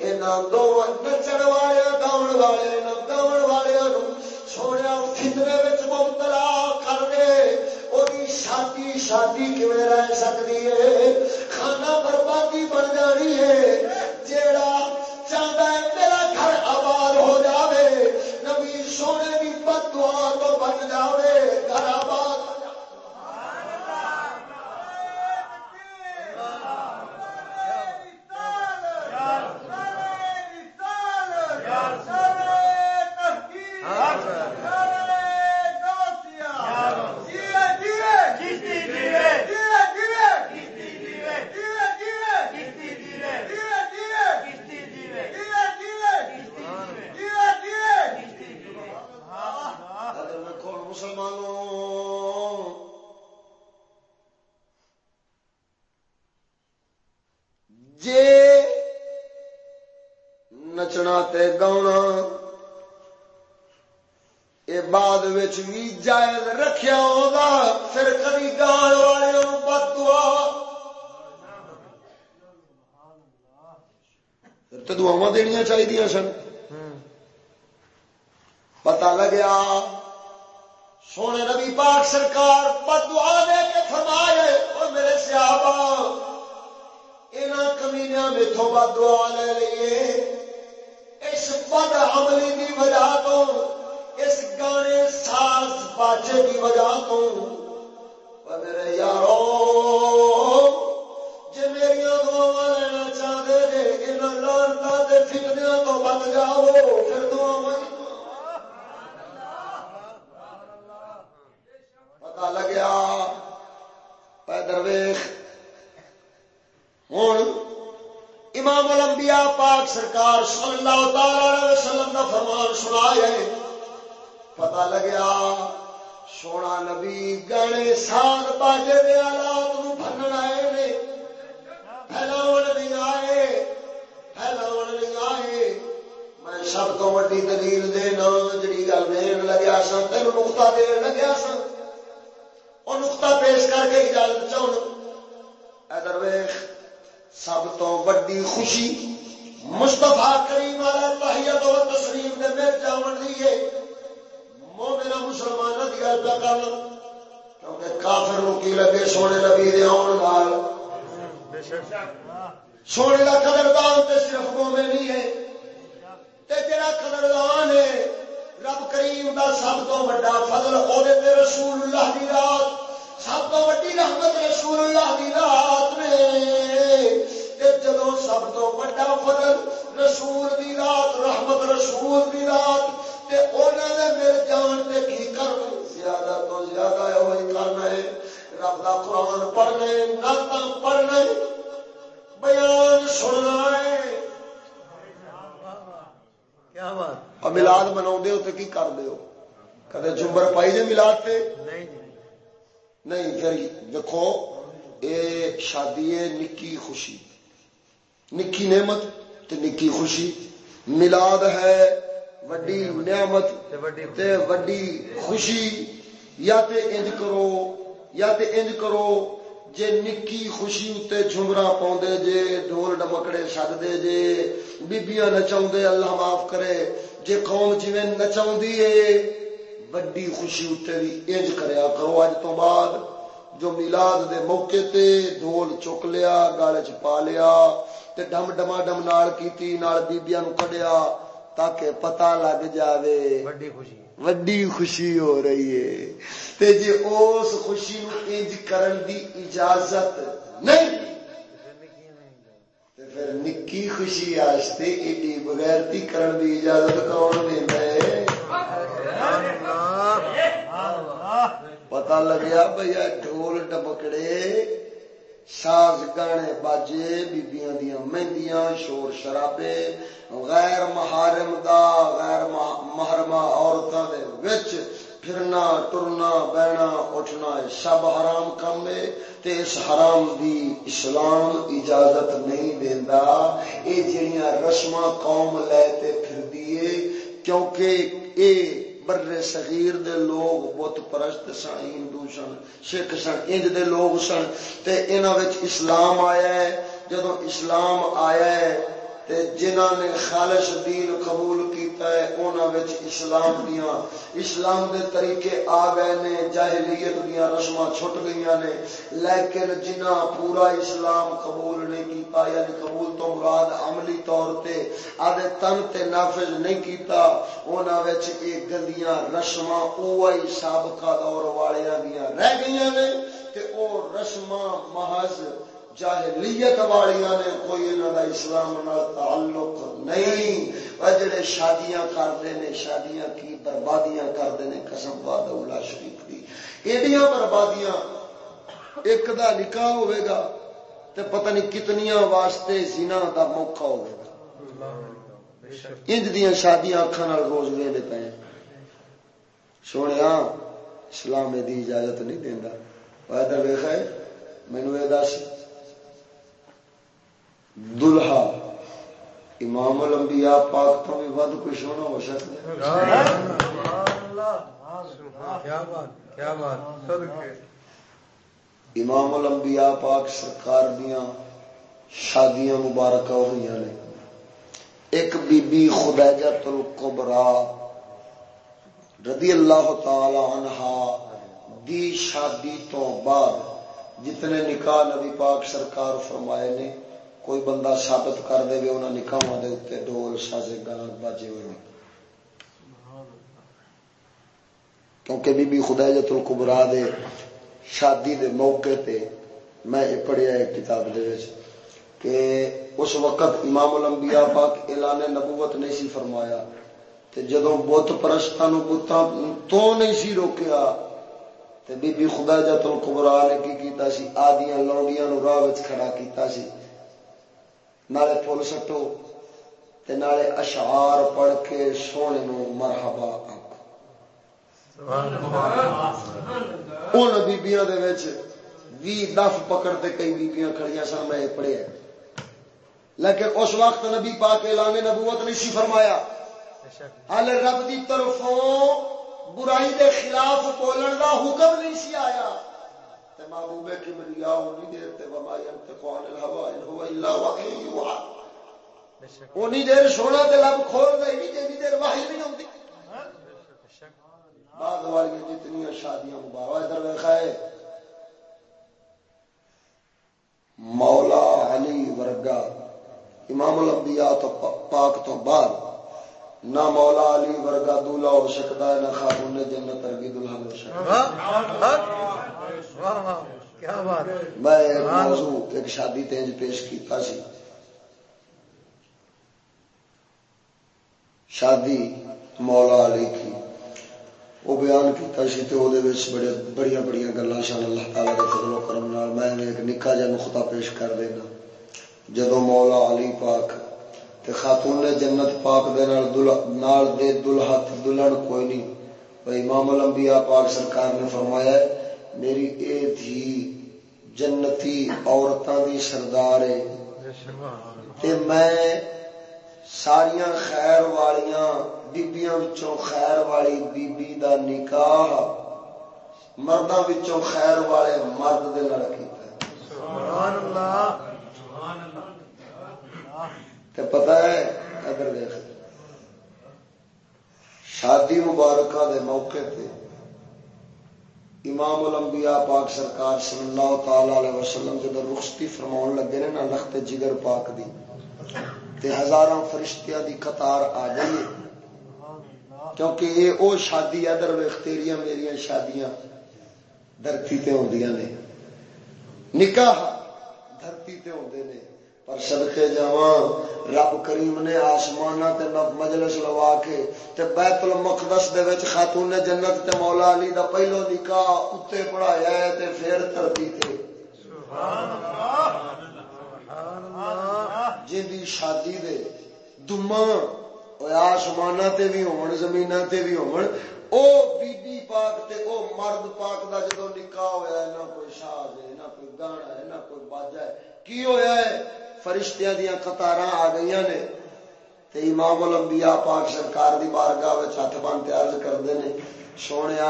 یہاں دو نچن والے گاؤں والے گاؤن والے سونے فطرے مبتلا کر دے۔ وہ شادی شادی کیون رہ ہے؟ کھانا بربادی بن جانی ہے۔ پاک سرکار صلی اللہ تعالی وسلم کا فرمان سنا ہے پتا لگیا، سونا نبی گانے سال باجے دے آلات بنن آئے نے، پھیلاؤ نہیں آئے، پھیلاؤ نہیں آئے۔ میں سب تو ویڈی دلیل دینا جی گل دین لگیا سا تین نقتا دین لگیا سا وہ نقتا پیش کر کے اجازت چاہوں۔ ادر ویخ، سب تو وڈی خوشی مستفا کریم والا تحیت و تسلیم نے مل جاون لیے مومنا مسلمان کی گل پہ کر کیونکہ کافر نو کی لگے سونے نبی دے آن نال۔ بے شک سونے کا قدردان تے صرف مومن ہی ہے۔ تے جڑا قدردان ہے، رب کریم دا سب تو بڑا فضل او دے رسول اللہ دی رات۔ سب تو ویڈی رحمت رسول اللہ دی رات نے۔ جدو سب تو بڑا فضل رسول دی رات رحمت رسول دی رات تے مل جان تے کی زیادہ تو زیادہ وہی کرنا ہے۔ رب کا قرآن پڑھنا ہے پڑھنا ہے بیان سننا ہے۔ کیا بات؟ ملاد منا کی کر دو کدے چمبر پائی جی ملاد پہ نہیں۔ نہیں۔ پھر دیکھو یہ شادی نکی خوشی۔ نکی نعمت تے نکی خوشی۔ ملاد ہے وڈی نعمت تے وڈی خوشی۔ یا تے انج کرو، یا تے انج کرو، جے نکی خوشی اتنے جمرا پاؤں جے ڈول ڈمکڑے سد دے جے۔ بیبیاں نچاؤ اللہ معاف کرے۔ جے قوم جی نچاؤ وڈی خوشی اتنے بھی انج کریا کرو۔ اج تو بعد جو میلاد دے موقع تے ڈھول چک لیا گالے چ پا لیا تے ڈم ڈما ڈم نال کیتی نال بیبیاں نو کڈیا تاکہ پتہ لگ جاوے۔ وڈی خوشی۔ وڈی خوشی ہو رہی ہے۔ تے جے اس خوشی نو انج کرن دی اجازت نہیں۔ تے پھر نکی خوشی واسطے ایڈی بغیرتی کرن دی اجازت کون دیندا ہے؟ پتا لگیا بھیا ڈھول ڈبکڑے ساز گانے باجے بیبیاں دیا مہندیاں شور شرابے غیر محارم دا غیر محرمہ عورتوں دے وچ پھرنا ٹرنا بہنا اٹھنا سب حرام کام ہے تے اس حرام دی اسلام اجازت نہیں دیندا اے جڑیاں رسم قوم لے تے پھر دیے کیونکہ اے برے صغیر دے لوگ بت پرست سن، ہندو سن، سکھ سن، انج دے لوگ سن، تے انہاں وچ اسلام آیا ہے۔ جدوں اسلام آیا ہے تے جنہاں نے خالص دین قبول کیتا ہے، انہاں وچ اسلام دیاں، اسلام دے طریقے آ گئے نے، جاہلیت دیاں رسماں چھٹ گئیاں نے، لیکن جنہاں پورا اسلام قبول نہیں کیتا یعنی قبول تو مراد عملی طور تے آدھے تن تے نافذ نہیں کیتا، انہاں وچ اے گندیاں رسماں اوہی سابقہ دور والیاں دیاں رہ گئیاں نے، تے او رسماں محض جاہلیت والیاں نے کوئی انہوں کا اسلام تعلق نہیں۔ جڑے شادیاں کرتے ہیں شادیاں کی بربادیاں کرتے ہیں قسم باد شریف کی ایڈیاں بربادیاں ایک دا نکاح ہوئے گا تے پتہ نہیں کتنیاں واسطے زنا دا موقع ہوئے گا۔ انج دیا شادیاں اکھان روز ویلے پے۔ سونے اسلام دی اجازت نہیں دینا ادھر ویخا مینو یہ دس۔ دلہا۔ امام الانبیاء پاک تو بھی ود کچھ ہونا ہو سکتا امام الانبیاء پاک سرکار دیا شادیاں مبارک ہوئی نے۔ ایک بی بی خدیجت القبرا رضی اللہ تعالی عنہ دی شادی تو بعد جتنے نکاح نبی پاک سرکار فرمائے نے کوئی بندہ ثابت کر دے انہوں نکاح دے اتنے ڈول سازے گان باجے ہوئے کیونکہ بی بی خدا جت القبرا دے شادی دے موقع تے میں یہ پڑھیا ایک کتاب دے وچ کہ اس وقت امام الانبیاء پاک اعلان نبوت نہیں سی فرمایا تے جدوں بت پرستاں نو بتاں تو نہیں سی روکیا تے بی بی خدا جت القبرا نے کی کیتا سی؟ آدیاں لونڈیاں نو راہ وچ کھڑا کیتا سی۔ نالے پھول سٹو تے نالے اشعار پڑھ کے سونے نو مرحبا آکھو۔ ان بیبیاں دے وچ وی دف پکڑتے کئی بیبیاں کھڑیاں سن، میں پڑھیا لیکن اس وقت نبی پاک اعلان نبوت نہیں سی فرمایا۔ ہال رب دی طرفوں برائی دے خلاف بولن دا حکم نہیں سی آیا۔ محبوب کبریا اونی دیر تے وما ينطق عن الهوى ان هو الا وحي يوحى اونی دیر سونا تے لب کھول نہیں دیر وحی نہیں ہوندی۔ بعد والی جتنی شادیاں مبارک ادھر ہے مولا علی ورگا امام الانبیاء تو پاک تو بعد نہ مولا علی ورگا دولا ہو سکتا ہے نہ خاتون جنت ارگی دلہا ہو سکتا میں ایک موضوع ایک شادی تیج پیش کیتا سی۔ شادی مولا علی کی۔ وہ بیان کیتا سی تے او دے وچ بڑے بڑیاں بڑیاں گلاں سن اللہ تعالی دے فضل و کرم نال میں ایک نکا جا نقطہ پیش کر دینا۔ جدوں مولا علی پاک تے خاتون نے جنت پاک دے نال دل نال دے دلہا دلہن کوئی نہیں۔ بھائی امام الانبیاء پاک سرکار نے فرمایا ہے میری اے تھی جنتی عورتاں دی سردار ہے تے میں ساریاں خیر والیاں بیبیاں وچوں خیر والی بی بی دا نکاح مرداں وچوں خیر والے مرد دے نال کیتا ہے۔ سبحان اللہ سبحان اللہ پتا ہے ادھر دیکھ۔ شادی مبارکہ دے موقع تے امام الانبیاء پاک سرکار صلی اللہ تعالی علیہ وسلم جب رخصتی فرماؤن لگے نے نا لخت جگر پاک دی، تے ہزاراں فرشتیاں دی قطار آ گئی کیونکہ یہ او شادی ادھر ویخ تیریاں میریاں شادیاں دھرتی تے ہوندیاں نے۔ نکاح دھرتی تے ہوندے نے۔ پر صدقے جاواں رب کریم نے آسمان تے مجلس لوا کے تے بیت المقدس دے وچ خاتون جنت تے مولا علی دا پہلو نکاح اوتے پڑھایا ہے تے پھر دھرتی تے۔ سبحان اللہ۔ جی دی شادی دے دما آسمان تے بھی ہون زمین تے بھی ہون او بی بی پاک تے او مرد پاک دا جدو نکاح ہویا ہے نہ کوئی شاز ہے نہ کوئی گانا ہے نہ کوئی باجا ہے کی ہویا ہے؟ فرشتیاں دیا قطار آ گئی نے امام الانبیاء پاک سرکار دی بارگاہ ہاتھ بن عرض کرتے ہیں سونے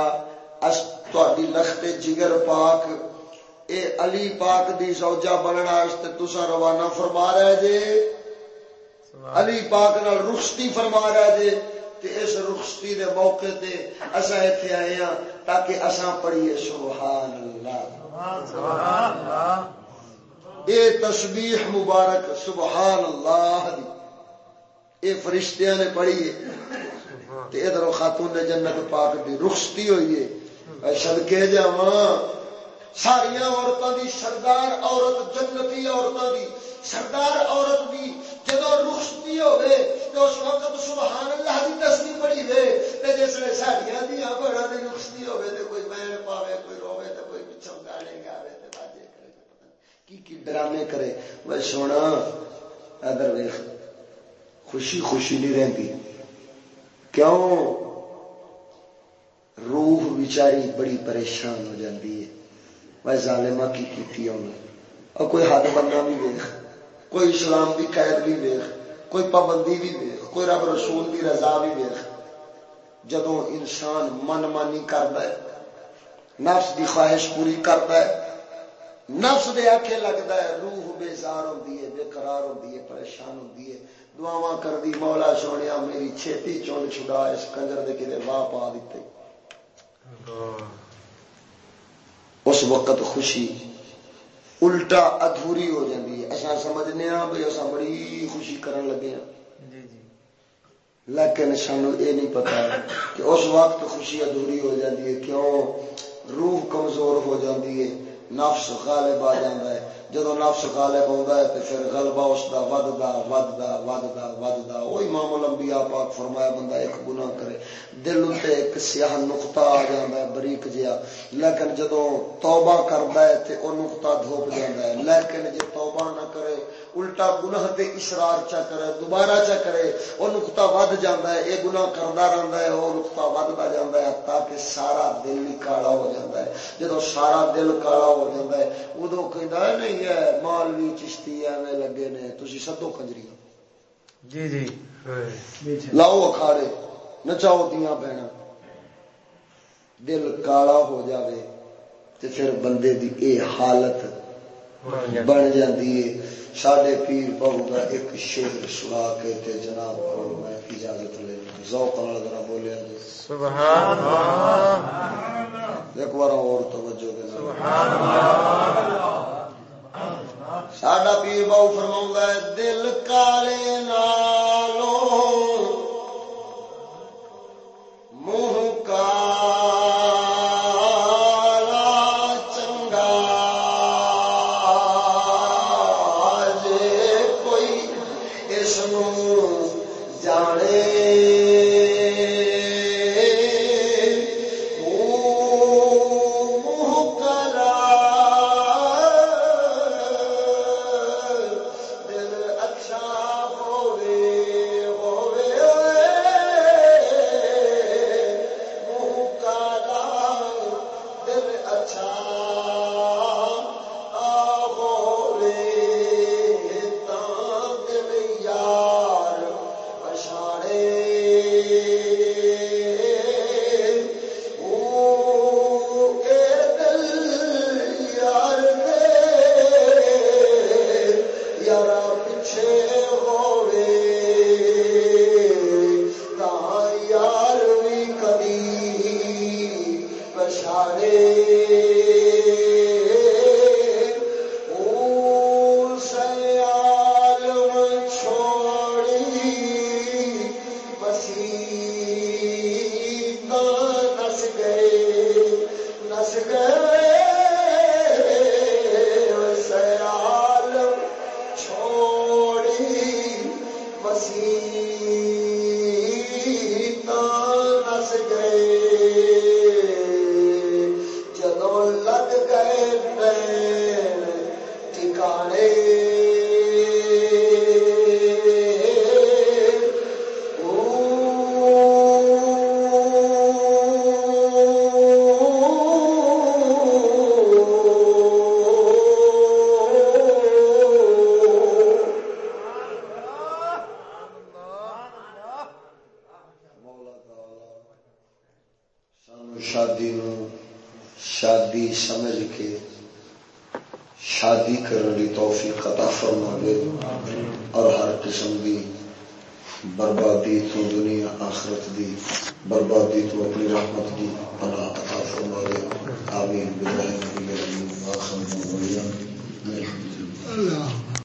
تھی لخت جگر پاک اے علی پاک دی سوجا بننا تسا روانہ فرما رہے جے۔ علی پاک نال رخصتی فرما رہے جے تے اس رخصتی دے موقع تے اسا ایتھے آئے ہاں تاکہ اسا پڑھیے سبحان اللہ۔ سبحان اللہ۔ اے تسبیح مبارک، سبحان اللہ دی۔ اے فرشتیاں نے پڑھی ہے۔ ادھر خاتون نے جنت پاک دی رخصتی ہوئی ہے۔ صدقے جاواں ساریا عورتوں دی سردار عورت جنتی عورتوں دی۔ سردار عورت دی جدو رخصتی ہوے تو اس وقت سبحان اللہ دی تسبیح پڑھی وے۔ تے جس نے ساڈیاں دی بڑا دی رخصتی ہوے تے کوئی بہن پاوے، کوئی روے تے کوئی پچھوں گانے گاوے۔ کی کی ڈرامے کرے۔ وہ سونا، ادھر ویکھ، خوشی خوشی نہیں رہتی کیوں؟ روح بیچاری بڑی پریشان ہو جاتی ہے۔ میں ظالما کی کیتی اور کوئی حد بننا بھی ویخ کوئی اسلام کی قید بھی ویخ کوئی پابندی بھی ویخ کوئی رب رسول کی رضا بھی ویخ جدو انسان من مانی کرتا ہے، نفس کی خواہش پوری کرتا ہے نفس دے آخے لگتا ہے روح بےزار ہوتی ہے بے قرار ہوتی ہے پریشان ہوتی ہے۔ دعوا کر دی مولا سونے میری چھتی چون چھڑا اس کنجر دے کدے واہ پا دیتے اس وقت خوشی الٹا ادھوری ہو جاتی ہے۔ اصا سمجھنے ہاں بھائی اصا بڑی خوشی کرن لگے ہاں۔ جی، جی۔ لیکن سانو یہ نہیں پتا کہ اس وقت خوشی ادھوری ہو جاتی ہے کیوں؟ روح کمزور ہو جاتی ہے۔ نفس غالب آ جاتا ہے۔ جدو نفس غالب آتا ہے تو پھر غلبہ اس کا ودتا ودتا ودتا ودتا وہ امام الانبیاء پاک فرمایا، بندہ ایک گناہ کرے۔ دل اتنے ایک سیاہ نقطہ آ جاتا ہے، بریک جہا۔ لیکن جدو توبہ کرتا ہے تو وہ نقطہ دھوپ جاتا ہے۔ لیکن جی توبہ نہ کرے الٹا گناہ تے اسرار چا کرے دوبارہ چا کرے وہ نقطہ ود جاتا ہے یہ گناہ کرتا رہتا ہے وہ نقطہ ودتا جاتا ہے تاکہ سارا دل ہی کالا ہو جاتا ہے جدو سارا دل کالا ہو جاتا ہے ادو کہ نہیں ہے مالوی چشتی ایویں لگے نے تھی سدو کنجری جی جی لاؤ اکھاڑے نچاؤ دیا بہن دل کالا ہو جاوے تے پھر بندے دی اے حالت بن جاتی ہے سڈے پیر بہو کا ایک شیر سنا کے تے جناب کو میں اجازت لے ذوق ذرا بولیا جی سبحان اللہ۔ ایک بار اور توجہ دے۔ سبحان اللہ۔ ساڈا پیر باؤ فرما دل کالے نالوں سنو جانے